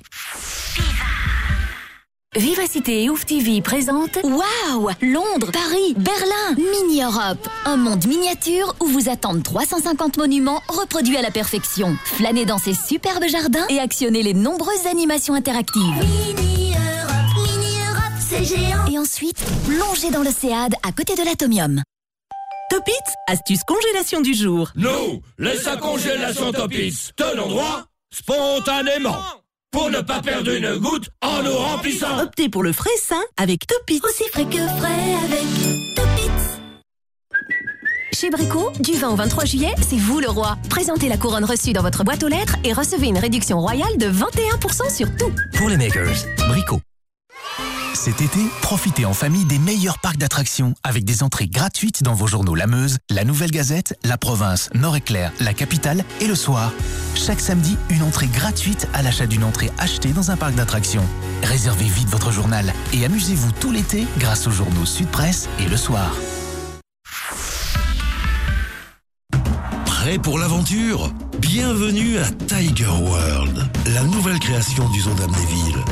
Vivacité et Ouf TV présente Waouh Londres, Paris, Berlin, Mini-Europe. Un monde miniature où vous attendent 350 monuments reproduits à la perfection. Flânez dans ces superbes jardins et actionnez les nombreuses animations interactives. Mini-Europe, Mini-Europe, c'est géant. Et ensuite, plongez dans l'océade à côté de l'atomium. Topitz, astuce congélation du jour. Nous, les sa congélation Topitz, tenons droit spontanément pour ne pas perdre une goutte en nous remplissant. Optez pour le frais sain avec Topitz. Aussi frais que frais avec Topitz. Chez Brico, du 20 au 23 juillet, c'est vous le roi. Présentez la couronne reçue dans votre boîte aux lettres et recevez une réduction royale de 21% sur tout. Pour les makers, Brico. Cet été, profitez en famille des meilleurs parcs d'attractions avec des entrées gratuites dans vos journaux La Meuse, La Nouvelle Gazette, La Province, Nord-Éclair, La Capitale et Le Soir. Chaque samedi, une entrée gratuite à l'achat d'une entrée achetée dans un parc d'attractions. Réservez vite votre journal et amusez-vous tout l'été grâce aux journaux Sud Presse et Le Soir. Prêt pour l'aventure? Bienvenue à Tiger World, la nouvelle création du zoo d'Amnéville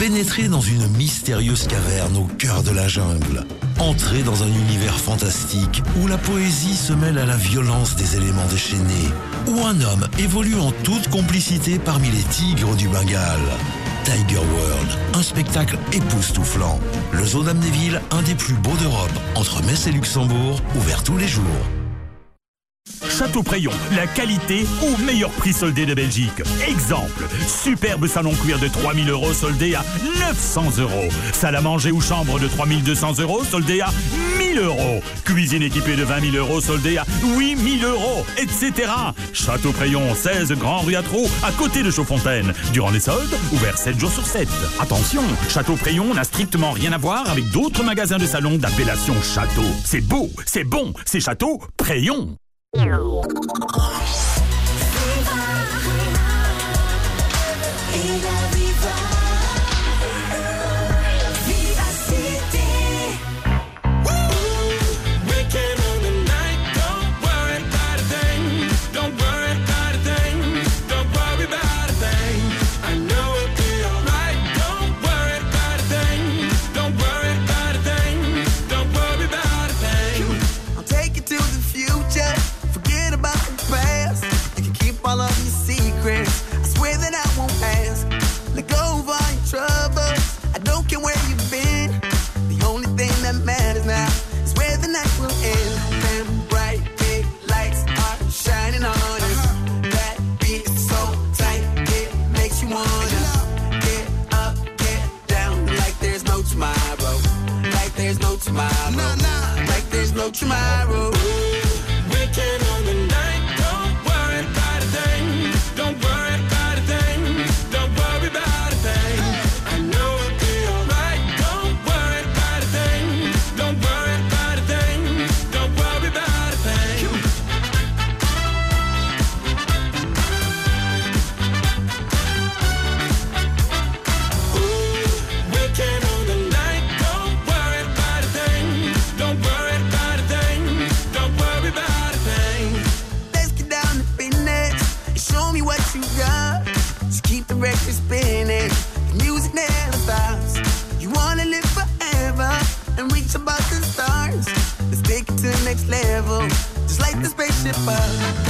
pénétrer dans une mystérieuse caverne au cœur de la jungle, entrer dans un univers fantastique où la poésie se mêle à la violence des éléments déchaînés, où un homme évolue en toute complicité parmi les tigres du Bengale. Tiger World, un spectacle époustouflant. Le Zoo d'Amnéville, un des plus beaux d'Europe, entre Metz et Luxembourg, ouvert tous les jours. Châteauprayon, la qualité au meilleur prix soldé de Belgique. Exemple, superbe salon cuir de 3000 euros soldé à 900 euros. Salle à manger ou chambre de 3200 euros soldé à 1000 euros. Cuisine équipée de 20 000 euros soldé à 8000 euros, etc. Châteauprayon, 16 Grand Rue à Trou, à côté de Chaudfontaine. Durant les soldes, ouvert 7 jours sur 7. Attention, Châteauprayon n'a strictement rien à voir avec d'autres magasins de salon d'appellation château. C'est beau, c'est bon, c'est château, Prayon. Viva. no tomorrow. pas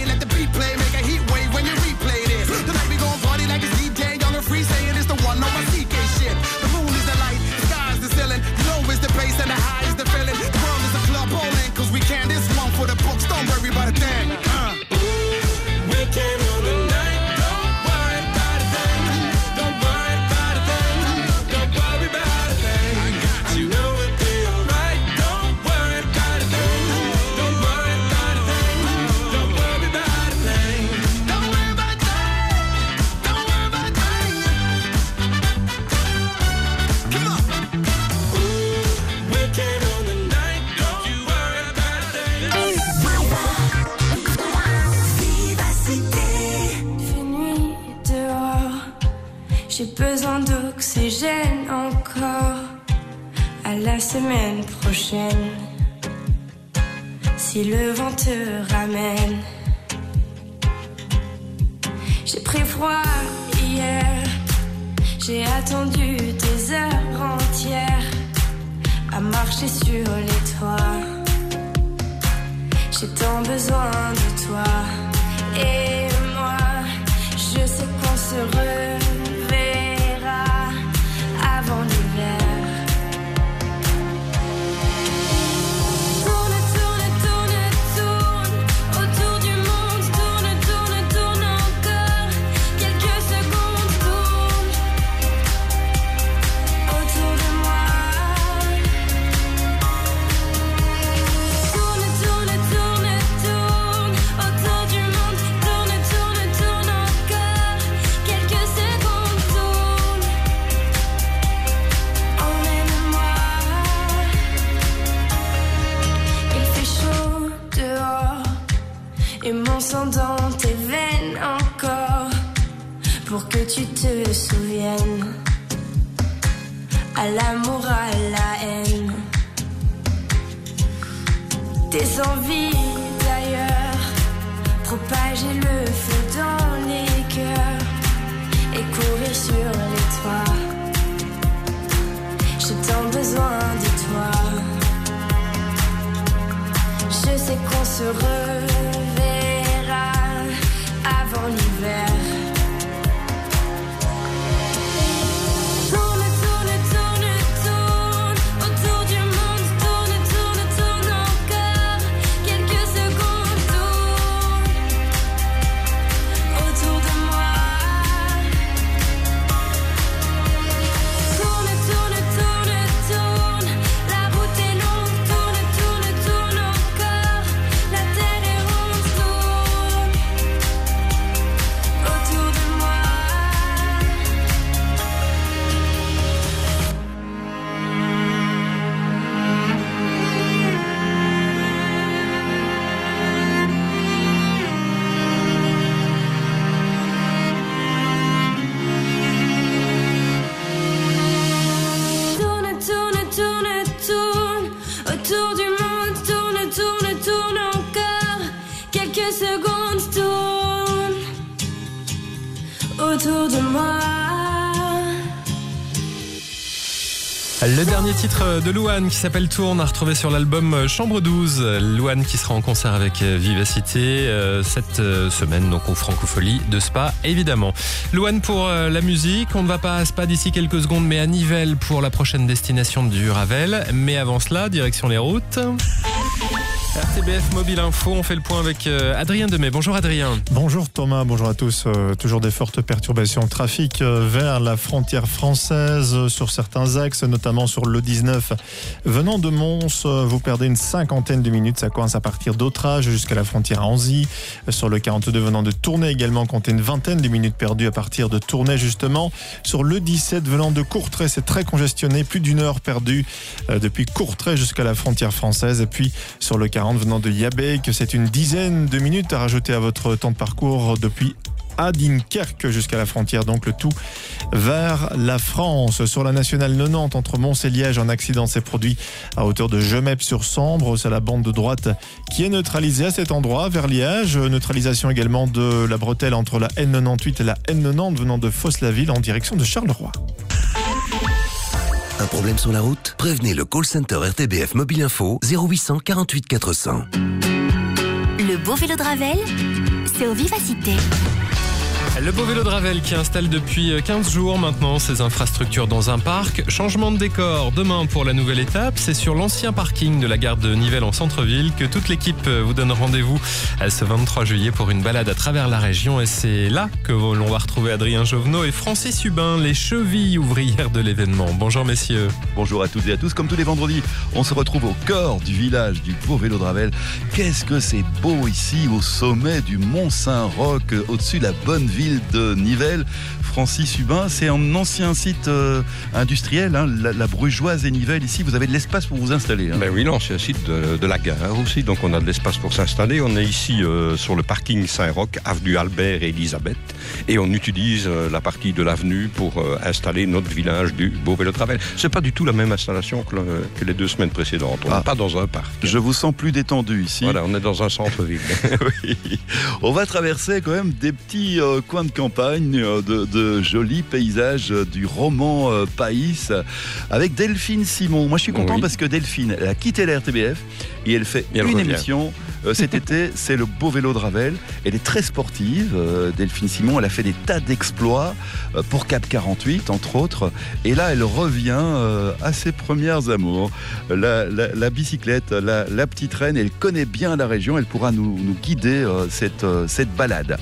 titre de Louane qui s'appelle Tourne à retrouver sur l'album Chambre 12. Louane qui sera en concert avec Vivacité euh, cette euh, semaine donc au Francofolie de Spa évidemment. Louane pour euh, la musique, on ne va pas à Spa d'ici quelques secondes mais à Nivelles pour la prochaine destination du Ravel. Mais avant cela, direction les routes. RTBF Mobile Info, on fait le point avec euh, Adrien Demey. Bonjour Adrien. Bonjour Thomas, bonjour à tous. Euh, toujours des fortes perturbations de trafic euh, vers la frontière française sur certains axes, notamment sur le 19. Venant de Mons, vous perdez une cinquantaine de minutes. Ça coince à partir d'Autrage jusqu'à la frontière à Anzy. Sur le 42 venant de Tournai également, comptez une vingtaine de minutes perdues à partir de Tournai justement. Sur le 17 venant de Courtrai, c'est très congestionné, plus d'une heure perdue depuis Courtrai jusqu'à la frontière française. Et puis sur le 40 venant de Yabé, c'est une dizaine de minutes à rajouter à votre temps de parcours depuis à jusqu'à la frontière, donc le tout vers la France. Sur la nationale 90 entre Mons et Liège, un accident s'est produit à hauteur de Gemep sur Sambre. C'est la bande de droite qui est neutralisée à cet endroit vers Liège. Neutralisation également de la bretelle entre la N98 et la N90 venant de Fosse-la-Ville en direction de Charleroi. Un problème sur la route? Prévenez le call center RTBF Mobile Info 0800 48 400. Le beau vélo de Ravel, c'est au Vivacité. Le beau vélo de Ravel qui installe depuis 15 jours maintenant ses infrastructures dans un parc. Changement de décor demain pour la nouvelle étape. C'est sur l'ancien parking de la gare de Nivelles en centre-ville que toute l'équipe vous donne rendez-vous ce 23 juillet pour une balade à travers la région. Et c'est là que l'on va retrouver Adrien Jovenot et Francis Hubin, les chevilles ouvrières de l'événement. Bonjour messieurs. Bonjour à toutes et à tous. Comme tous les vendredis, on se retrouve au cœur du village du beau vélo de Ravel. Qu'est-ce que c'est beau ici au sommet du Mont Saint-Roch, au-dessus de la bonne ville de Nivelles. Francis Hubin, c'est un ancien site euh, industriel, hein, la, la, Brugeoise et Nivelles. Ici, vous avez de l'espace pour vous installer. Hein. Ben oui, l'ancien site de, de, la gare aussi, donc on a de l'espace pour s'installer. On est ici euh, sur le parking Saint-Roch, avenue Albert et Elisabeth, et on utilise euh, la partie de l'avenue pour installer notre village du Beau Vélo Travel. C'est pas du tout la même installation que, le, que les deux semaines précédentes. On n'est Ah. pas dans un parc. Je vous sens plus détendu ici. Voilà, on est dans un centre-ville. oui. On va traverser quand même des petits coins de campagne, euh, de, de jolis paysages euh, du roman euh, Païs, avec Delphine Simon. Moi, je suis content Oui. parce que Delphine, elle a quitté la RTBF et elle fait Et elle une revient. émission cet été, c'est le beau vélo de Ravel. Elle est très sportive, euh, Delphine Simon. Elle a fait des tas d'exploits euh, pour Cap 48, entre autres. Et là, elle revient euh, à ses premières amours. La, la- la bicyclette, la, la petite reine, elle connaît bien la région. Elle pourra nous, nous guider euh, cette, euh, cette balade.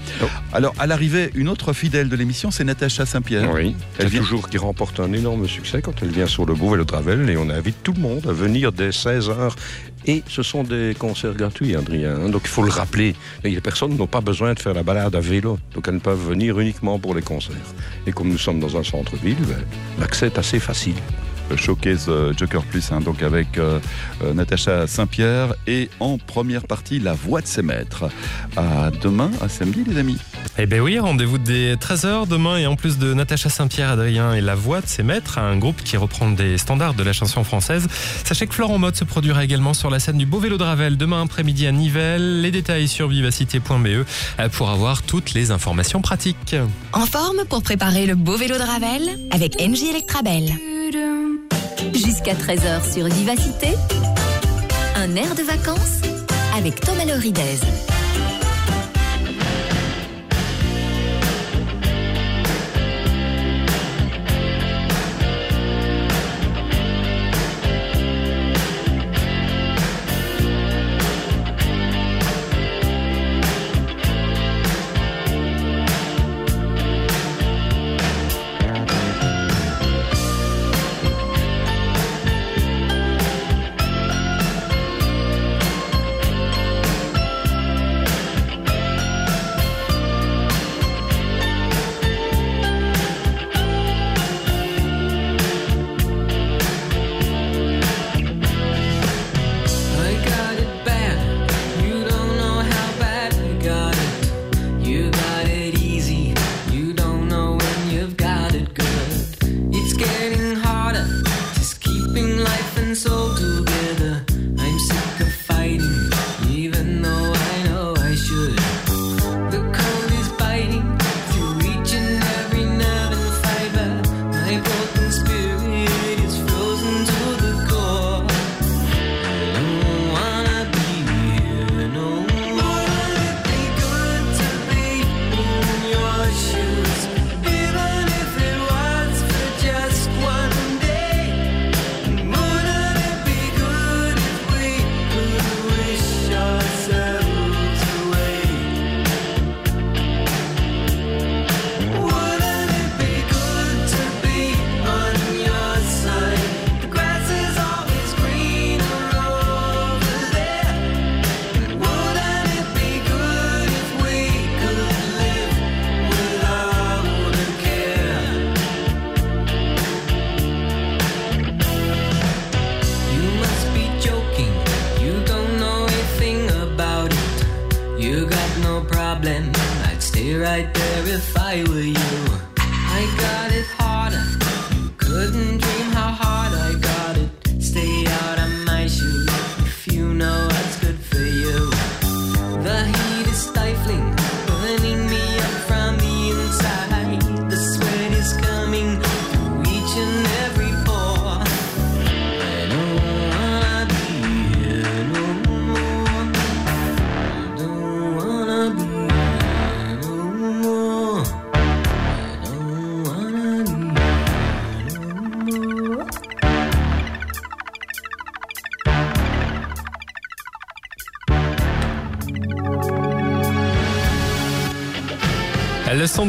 Alors, à l'arrivée, une autre fidèle de l'émission, c'est Natacha Saint-Pierre. Oui, Elle elle vient- toujours qui remporte un énorme succès quand elle vient sur le beau vélo de Ravel et on invite tout le monde à venir dès 16h. Et ce sont des concerts gratuits, Adrien. hein, donc il faut le rappeler. Les personnes n'ont pas besoin de faire la balade à vélo. Donc elles peuvent venir uniquement pour les concerts. Et comme nous sommes dans un centre-ville, ben, l'accès est assez facile. Showcase euh, Joker Plus, hein, donc avec euh, euh, Natacha Saint-Pierre et en première partie La Voix de ses maîtres. À demain, à samedi, les amis. Eh ben oui, rendez-vous dès 13h demain et en plus de Natacha Saint-Pierre, Adrien et la voix de ses maîtres, un groupe qui reprend des standards de la chanson française. Sachez que Florent Mode se produira également sur la scène du Beau Vélo de Ravel demain après-midi à Nivelles. Les détails sur vivacité.be euh, pour avoir toutes les informations pratiques. En forme pour préparer le beau vélo de Ravel avec NJ Electrabel. Jusqu'à 13h sur Vivacité, un air de vacances avec Thomas Loridez.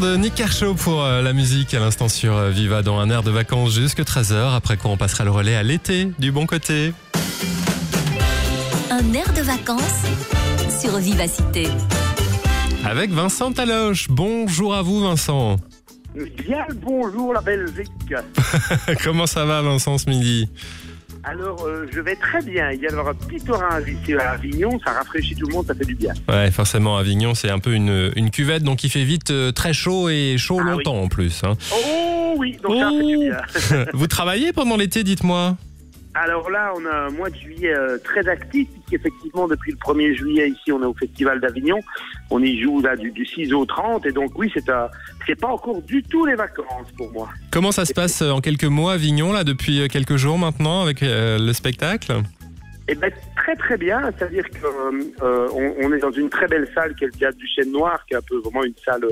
De Nick Kershaw pour euh, la musique à l'instant sur euh, Viva dans un air de vacances jusque 13h. Après quoi on passera le relais à l'été du bon côté. Un air de vacances sur Vivacité. Avec Vincent Taloche. Bonjour à vous Vincent. Bien le bonjour la Belgique. Comment ça va Vincent ce midi? Je vais très bien. Il y a alors un petit orage ici à Avignon, ça rafraîchit tout le monde, ça fait du bien. Ouais, forcément Avignon c'est un peu une, une cuvette donc il fait vite euh, très chaud et chaud Ah oui. longtemps en plus. hein. Oh oui, donc ça fait du bien. vous travaillez pendant l'été dites-moi? Alors là, on a un mois de juillet euh, très actif, puisqu'effectivement, depuis le 1er juillet, ici, on est au Festival d'Avignon. On y joue là du, du 6 au 30, et donc oui, c'est c'est pas encore du tout les vacances pour moi. Comment ça se passe euh, en quelques mois Avignon là depuis euh, quelques jours maintenant avec euh, le spectacle? Eh ben, très très bien, c'est-à-dire qu'on on est dans une très belle salle qui est le théâtre du Chêne Noir, qui est un peu vraiment une salle,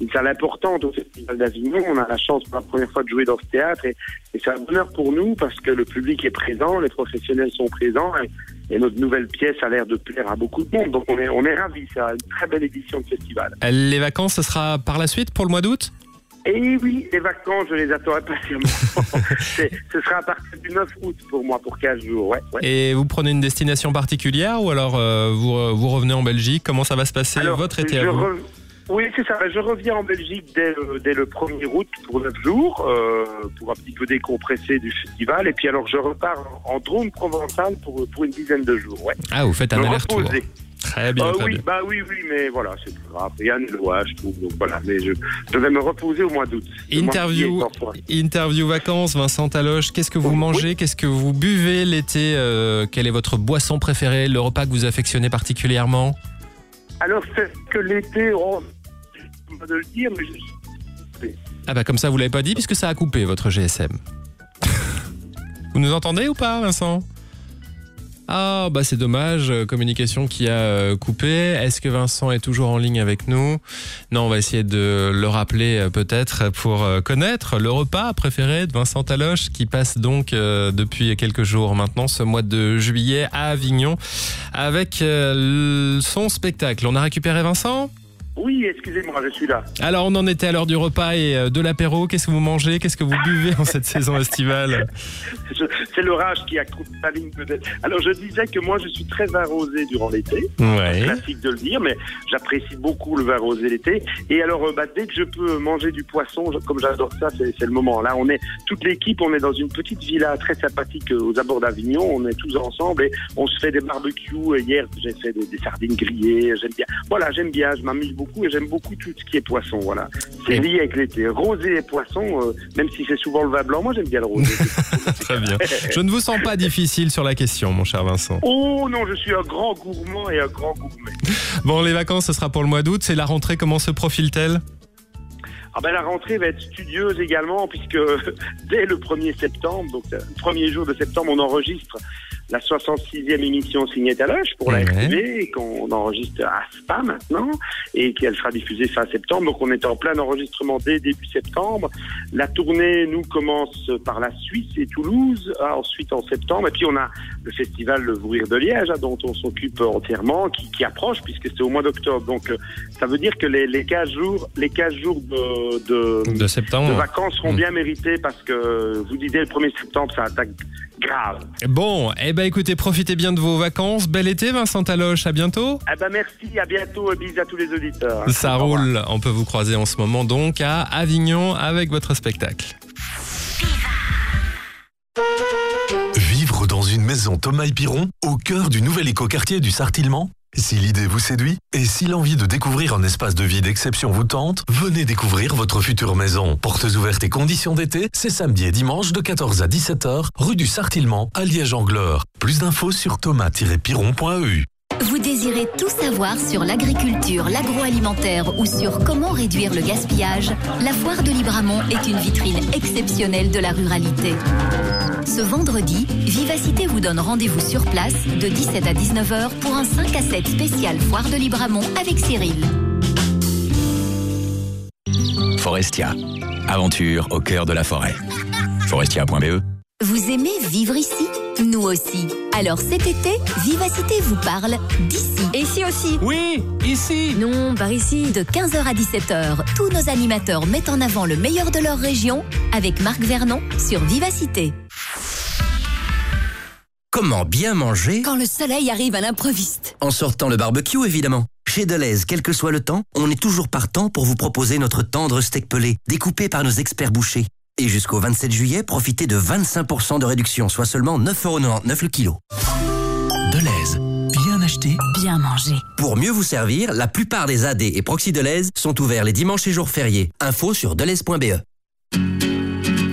une salle importante au Festival d'Avignon. On a la chance pour la première fois de jouer dans ce théâtre et, et c'est un bonheur pour nous parce que le public est présent, les professionnels sont présents et, et notre nouvelle pièce a l'air de plaire à beaucoup de monde. Donc on est, on est ravis, c'est une très belle édition de festival. Les vacances, ce sera par la suite pour le mois d'août? Et oui, les vacances, je les attends impatiemment. Ce sera à partir du 9 août pour moi, pour 15 jours. Ouais, ouais. Et vous prenez une destination particulière ou alors euh, vous, vous revenez en Belgique? Comment ça va se passer? Alors, votre été à vous? re- Oui, c'est ça. Je reviens en Belgique dès le, dès le 1er août pour 9 jours, euh, pour un petit peu décompresser du festival. Et puis alors, je repars en, drone provençal pour, pour une dizaine de jours. Ouais. Ah, vous faites un aller-retour. Très bien, Euh, très oui, bien. bah oui, oui, mais voilà, c'est pas grave. Il y a une loi, je trouve. Donc voilà, mais je, je vais me reposer au mois d'août. Interview, interview vacances, Vincent Taloche. Qu'est-ce que vous mangez? Qu'est-ce que vous buvez l'été? Euh, Quelle est votre boisson préférée? Le repas que vous affectionnez particulièrement? Alors, c'est que l'été, je vais de le dire, mais je Ah bah comme ça vous l'avez pas dit puisque ça a coupé votre GSM. vous nous entendez ou pas Vincent? Ah bah c'est dommage, euh, communication qui a euh, coupé. Est-ce que Vincent est toujours en ligne avec nous? Non, on va essayer de le rappeler euh, peut-être pour connaître le repas préféré de Vincent Taloche qui passe donc depuis quelques jours maintenant ce mois de juillet à Avignon avec son spectacle. On a récupéré Vincent? Oui, excusez-moi, je suis là. alors on en était à l'heure du repas et euh, de l'apéro. Qu'est-ce que vous mangez? Qu'est-ce que vous buvez en cette saison estivale? C'est l'orage qui a coupé la ligne peut-être. Alors je disais que moi je suis très vin rosé durant l'été. Ouais. C'est classique de le dire, mais j'apprécie beaucoup le vin rosé l'été. Et alors euh, bah, dès que je peux manger du poisson, comme j'adore ça, c'est le moment. Là, on est toute l'équipe, on est dans une petite villa très sympathique euh, aux abords d'Avignon. On est tous ensemble et on se fait des barbecues. Hier, j'ai fait des, des sardines grillées. J'aime bien. Voilà, j'aime bien. Je m'amuse beaucoup et j'aime beaucoup tout ce qui est poisson. Voilà, c'est lié avec l'été. Rosé et poisson, euh, même si c'est souvent le vin blanc, moi j'aime bien le rosé. Très bien. Je ne vous sens pas difficile sur la question, mon cher Vincent. Oh non, je suis un grand gourmand et un grand gourmet. Bon, les vacances, ce sera pour le mois d'août. C'est la rentrée. Comment se profile-t-elle? Ah ben la rentrée va être studieuse également puisque dès le 1er septembre, donc euh, le premier jour de septembre, on enregistre la 66e émission Signée Taloche pour la. RTV qu'on enregistre à Spa maintenant et qu'elle sera diffusée fin septembre. Donc on est en plein enregistrement dès début septembre. La tournée nous commence par la Suisse et Toulouse, ah, ensuite en septembre. Et puis on a le festival Le Vourir de Liège hein, dont on s'occupe entièrement, qui, qui approche puisque c'est au mois d'octobre. Donc euh, ça veut dire que les, les 15 jours, les 15 jours de, de, De septembre. de vacances seront Mm. bien mérités parce que vous disiez le 1er septembre, ça attaque grave. Bon, eh ben écoutez, profitez bien de vos vacances. Bel été, Vincent Taloche. À bientôt. Eh ben merci, à bientôt et bisous à tous les auditeurs. Ça roule. On peut vous croiser en ce moment donc à Avignon avec votre spectacle. Vivre dans une maison Thomas et Piron, au cœur du nouvel écoquartier du Sartillement Si l'idée vous séduit et si l'envie de découvrir un espace de vie d'exception vous tente, venez découvrir votre future maison. Portes ouvertes et conditions d'été, c'est samedi et dimanche de 14 à 17h, rue du Sartillement à Liège-Angleur. Plus d'infos sur thomas-piron.eu. Vous désirez tout savoir sur l'agriculture, l'agroalimentaire ou sur comment réduire le gaspillage? La Foire de Libramont est une vitrine exceptionnelle de la ruralité. Ce vendredi, Vivacité vous donne rendez-vous sur place de 17 à 19h pour un 5 à 7 spécial Foire de Libramont avec Cyril. Forestia. Aventure au cœur de la forêt. Forestia.be Vous aimez vivre ici? Nous aussi. Alors cet été, Vivacité vous parle d'ici. Et ici aussi Oui, ici Non, par ici. De 15h à 17h, tous nos animateurs mettent en avant le meilleur de leur région avec Marc Vernon sur Vivacité. Comment bien manger Quand le soleil arrive à l'improviste. En sortant le barbecue, évidemment. Chez Deleuze, quel que soit le temps, on est toujours partant pour vous proposer notre tendre steak pelé, découpé par nos experts bouchers. Et jusqu'au 27 juillet, profitez de 25% de réduction, soit seulement 9,99€ le kilo. Deleuze, bien acheté, bien mangé. Pour mieux vous servir, la plupart des AD et proxy Deleuze sont ouverts les dimanches et jours fériés. Info sur deleuze.be.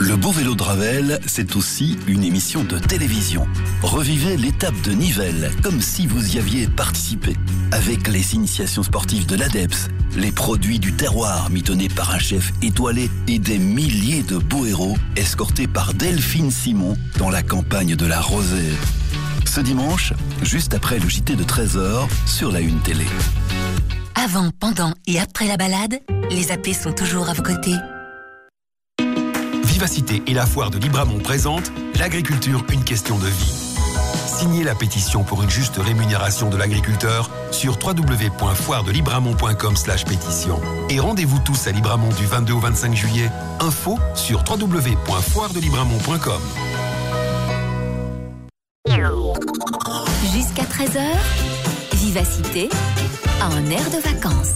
Le beau vélo de Ravel, c'est aussi une émission de télévision. Revivez l'étape de Nivelles comme si vous y aviez participé. Avec les initiations sportives de l'ADEPS, les produits du terroir mitonnés par un chef étoilé et des milliers de beaux héros escortés par Delphine Simon dans la campagne de la Rosée. Ce dimanche, juste après le JT de 13h sur la Une Télé. Avant, pendant et après la balade, les AP sont toujours à vos côtés. Vivacité et la foire de Libramont présentent L'agriculture, une question de vie. Signez la pétition pour une juste rémunération de l'agriculteur sur www.foiredelibramont.com pétition. Et rendez-vous tous à Libramont du 22 au 25 juillet. Info sur www.foiredelibramont.com. Jusqu'à 13h, Vivacité un air de vacances.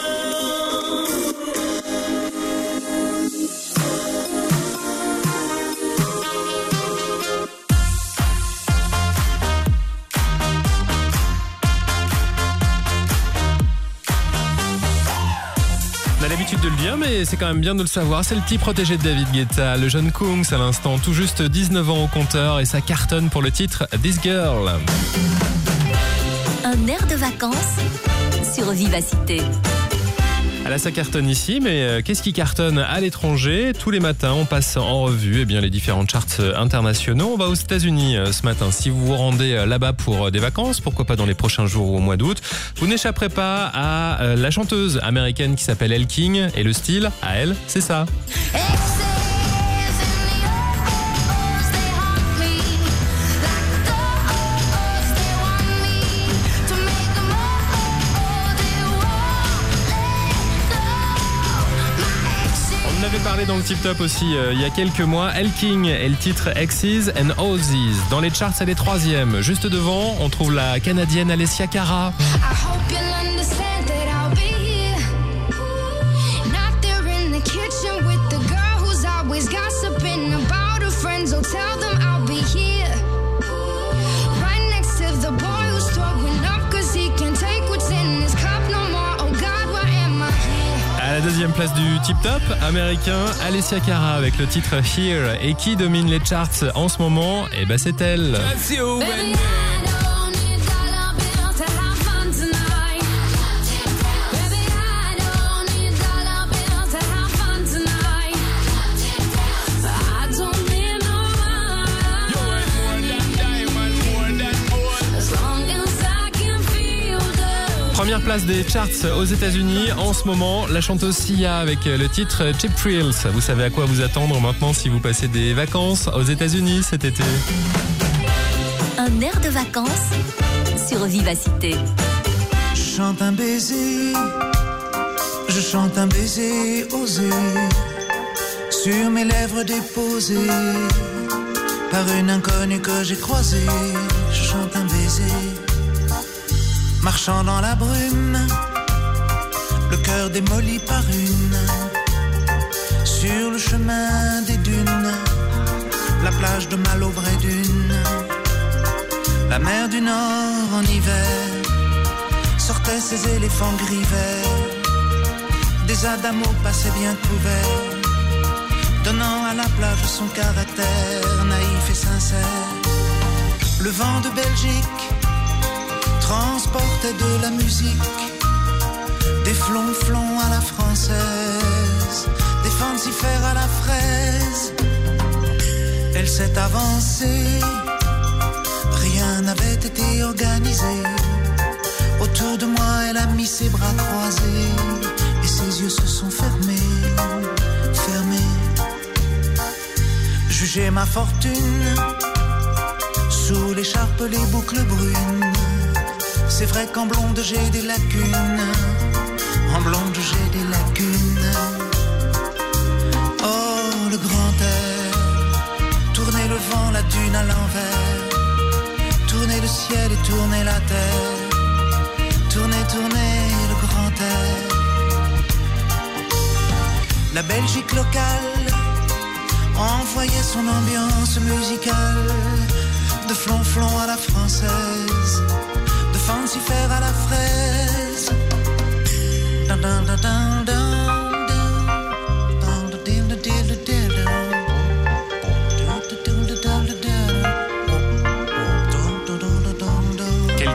c'est quand même bien de le savoir. C'est le petit protégé de David Guetta, le jeune Kungs à l'instant, tout juste 19 ans au compteur et ça cartonne pour le titre This Girl. Un air de vacances sur Vivacité. Là, ça cartonne ici, mais euh, qu'est-ce qui cartonne à l'étranger? Tous les matins, on passe en revue eh bien, les différents charts euh, internationaux. On va aux États-Unis euh, ce matin. Si vous vous rendez là-bas pour des vacances, pourquoi pas dans les prochains jours ou au mois d'août, vous n'échapperez pas à la chanteuse américaine qui s'appelle Elle King et le style, à elle, c'est ça. On dans le Tip Top aussi euh, il y a quelques mois. El King et le titre X's and Ozzy's. Dans les charts, elle est troisième. Juste devant, on trouve la canadienne Alessia Cara. Deuxième place du Tip Top américain, Alessia Cara avec le titre Here. Et qui domine les charts en ce moment? Eh ben c'est elle. Baby, place des charts aux États-Unis. En ce moment, la chanteuse Sia avec le titre Cheap Thrills. Vous savez à quoi vous attendre maintenant si vous passez des vacances aux États-Unis cet été. Un air de vacances sur Vivacité. Je chante un baiser, je chante un baiser osé sur mes lèvres déposées par une inconnue que j'ai croisée. Marchant dans la brume, le cœur démoli par une, sur le chemin des dunes, la plage de Malaubré d'une, la mer du Nord en hiver sortait ses éléphants gris verts, des adamos passaient bien couverts donnant à la plage son caractère naïf et sincère. Le vent de Belgique transportait de la musique, des flonflons à la française, des fancifères à la fraise. Elle s'est avancée, rien n'avait été organisé. Autour de moi, elle a mis ses bras croisés et ses yeux se sont fermés, fermés juger ma fortune sous l'écharpe, les boucles brunes. C'est vrai qu'en blonde j'ai des lacunes, en blonde j'ai des lacunes. Oh, le grand air, tourner le vent, la dune à l'envers, tourner le ciel et tourner la terre, tourner, tourner le grand air. La Belgique locale envoyait son ambiance musicale de flonflon à la française, fancifère à la fraise. Dun, dun, dun,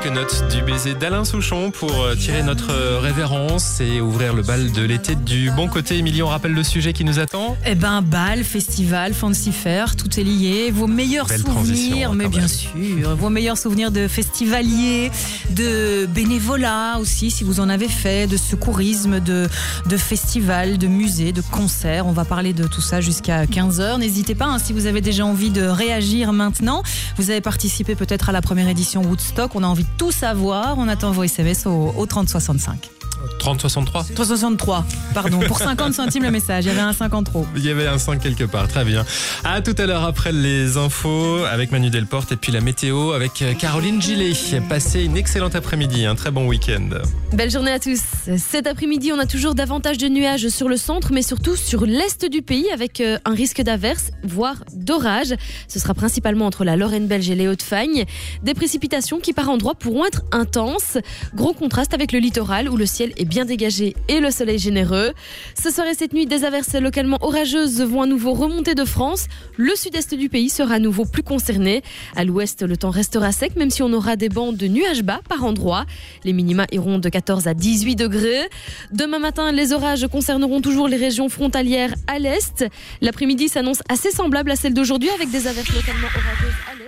Quelques notes du baiser d'Alain Souchon pour euh, tirer notre euh, révérence et ouvrir le bal de l'été du bon côté. Émilie, on rappelle le sujet qui nous attend Eh ben, bal, festival, fancy fair, tout est lié. Vos meilleurs Belle souvenirs, mais bien sûr, vos meilleurs souvenirs de festivaliers, de bénévolat aussi, si vous en avez fait, de secourisme, de, de festivals, de musées, de concerts. On va parler de tout ça jusqu'à 15h. N'hésitez pas, hein, si vous avez déjà envie de réagir maintenant. Vous avez participé peut-être à la première édition Woodstock. On a envie de tout savoir. On attend vos SMS au, au 3065. 3063 363, pardon, pour 50 centimes le message. Il y avait un 5 en trop. Il y avait un 5 quelque part, très bien. À tout à l'heure après les infos avec Manu Delporte et puis la météo avec Caroline Gillet. Passez une excellente après-midi, un très bon week-end. Belle journée à tous. Cet après-midi, on a toujours davantage de nuages sur le centre, mais surtout sur l'est du pays, avec euh, un risque d'averse, voire d'orage. Ce sera principalement entre la Lorraine belge et les Hauts-de-Fagne. Des précipitations qui, par endroits, pourront être intenses. Gros contraste avec le littoral, où le ciel est bien dégagé et le soleil généreux. Ce soir et cette nuit, des averses localement orageuses vont à nouveau remonter de France. Le sud-est du pays sera à nouveau plus concerné. À l'ouest, le temps restera sec, même si on aura des bancs de nuages bas par endroits. Les minima iront de 14 à 18 degrés. Demain matin, les orages concerneront toujours les régions frontalières à l'est. L'après-midi s'annonce assez semblable à celle d'aujourd'hui avec des averses localement orageuses à l'est.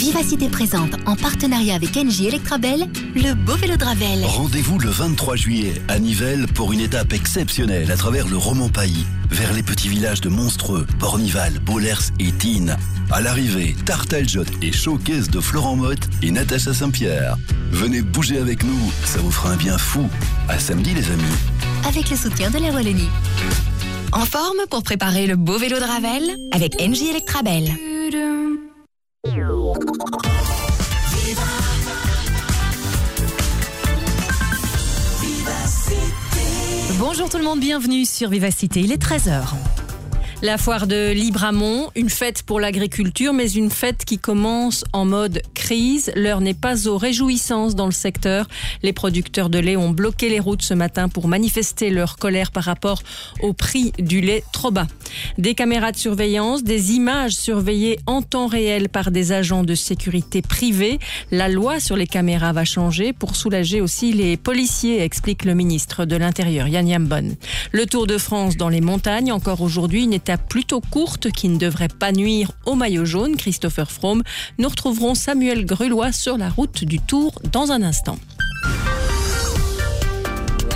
Vivacité présente en partenariat avec NJ Electrabel le beau vélo de Ravel. Rendez-vous le 23 juillet à Nivelles pour une étape exceptionnelle à travers le roman Pays, vers les petits villages de Monstreux, Bornival, Bollers et Tine. À l'arrivée, Tartaljot et Showcase de Florent Motte et Natacha Saint-Pierre. Venez bouger avec nous, ça vous fera un bien fou. À samedi les amis. Avec le soutien de la Wallonie. En forme pour préparer le beau vélo de Ravel avec NJ Electrabel. Bonjour tout le monde, bienvenue sur Vivacité. Il est 13h. La foire de Libramont, une fête pour l'agriculture, mais une fête qui commence en mode crise. L'heure n'est pas aux réjouissances dans le secteur. Les producteurs de lait ont bloqué les routes ce matin pour manifester leur colère par rapport au prix du lait trop bas. Des caméras de surveillance, des images surveillées en temps réel par des agents de sécurité privés. La loi sur les caméras va changer pour soulager aussi les policiers, explique le ministre de l'Intérieur, Yann Yambon. Le Tour de France dans les montagnes, encore aujourd'hui, plutôt courte qui ne devrait pas nuire au maillot jaune, Christopher Froome. Nous retrouverons Samuel Grulois sur la route du Tour dans un instant.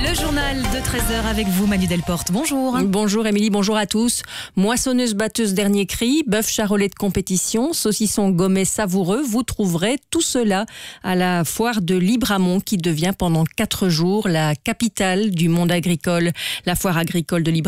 Le journal de 13h avec vous, Manu Delporte. Bonjour. Bonjour Émilie, bonjour à tous. Moissonneuse batteuse dernier cri, bœuf charolais de compétition, saucisson gommé savoureux, vous trouverez tout cela à la foire de Libramont qui devient pendant quatre jours la capitale du monde agricole. La foire agricole de Libramont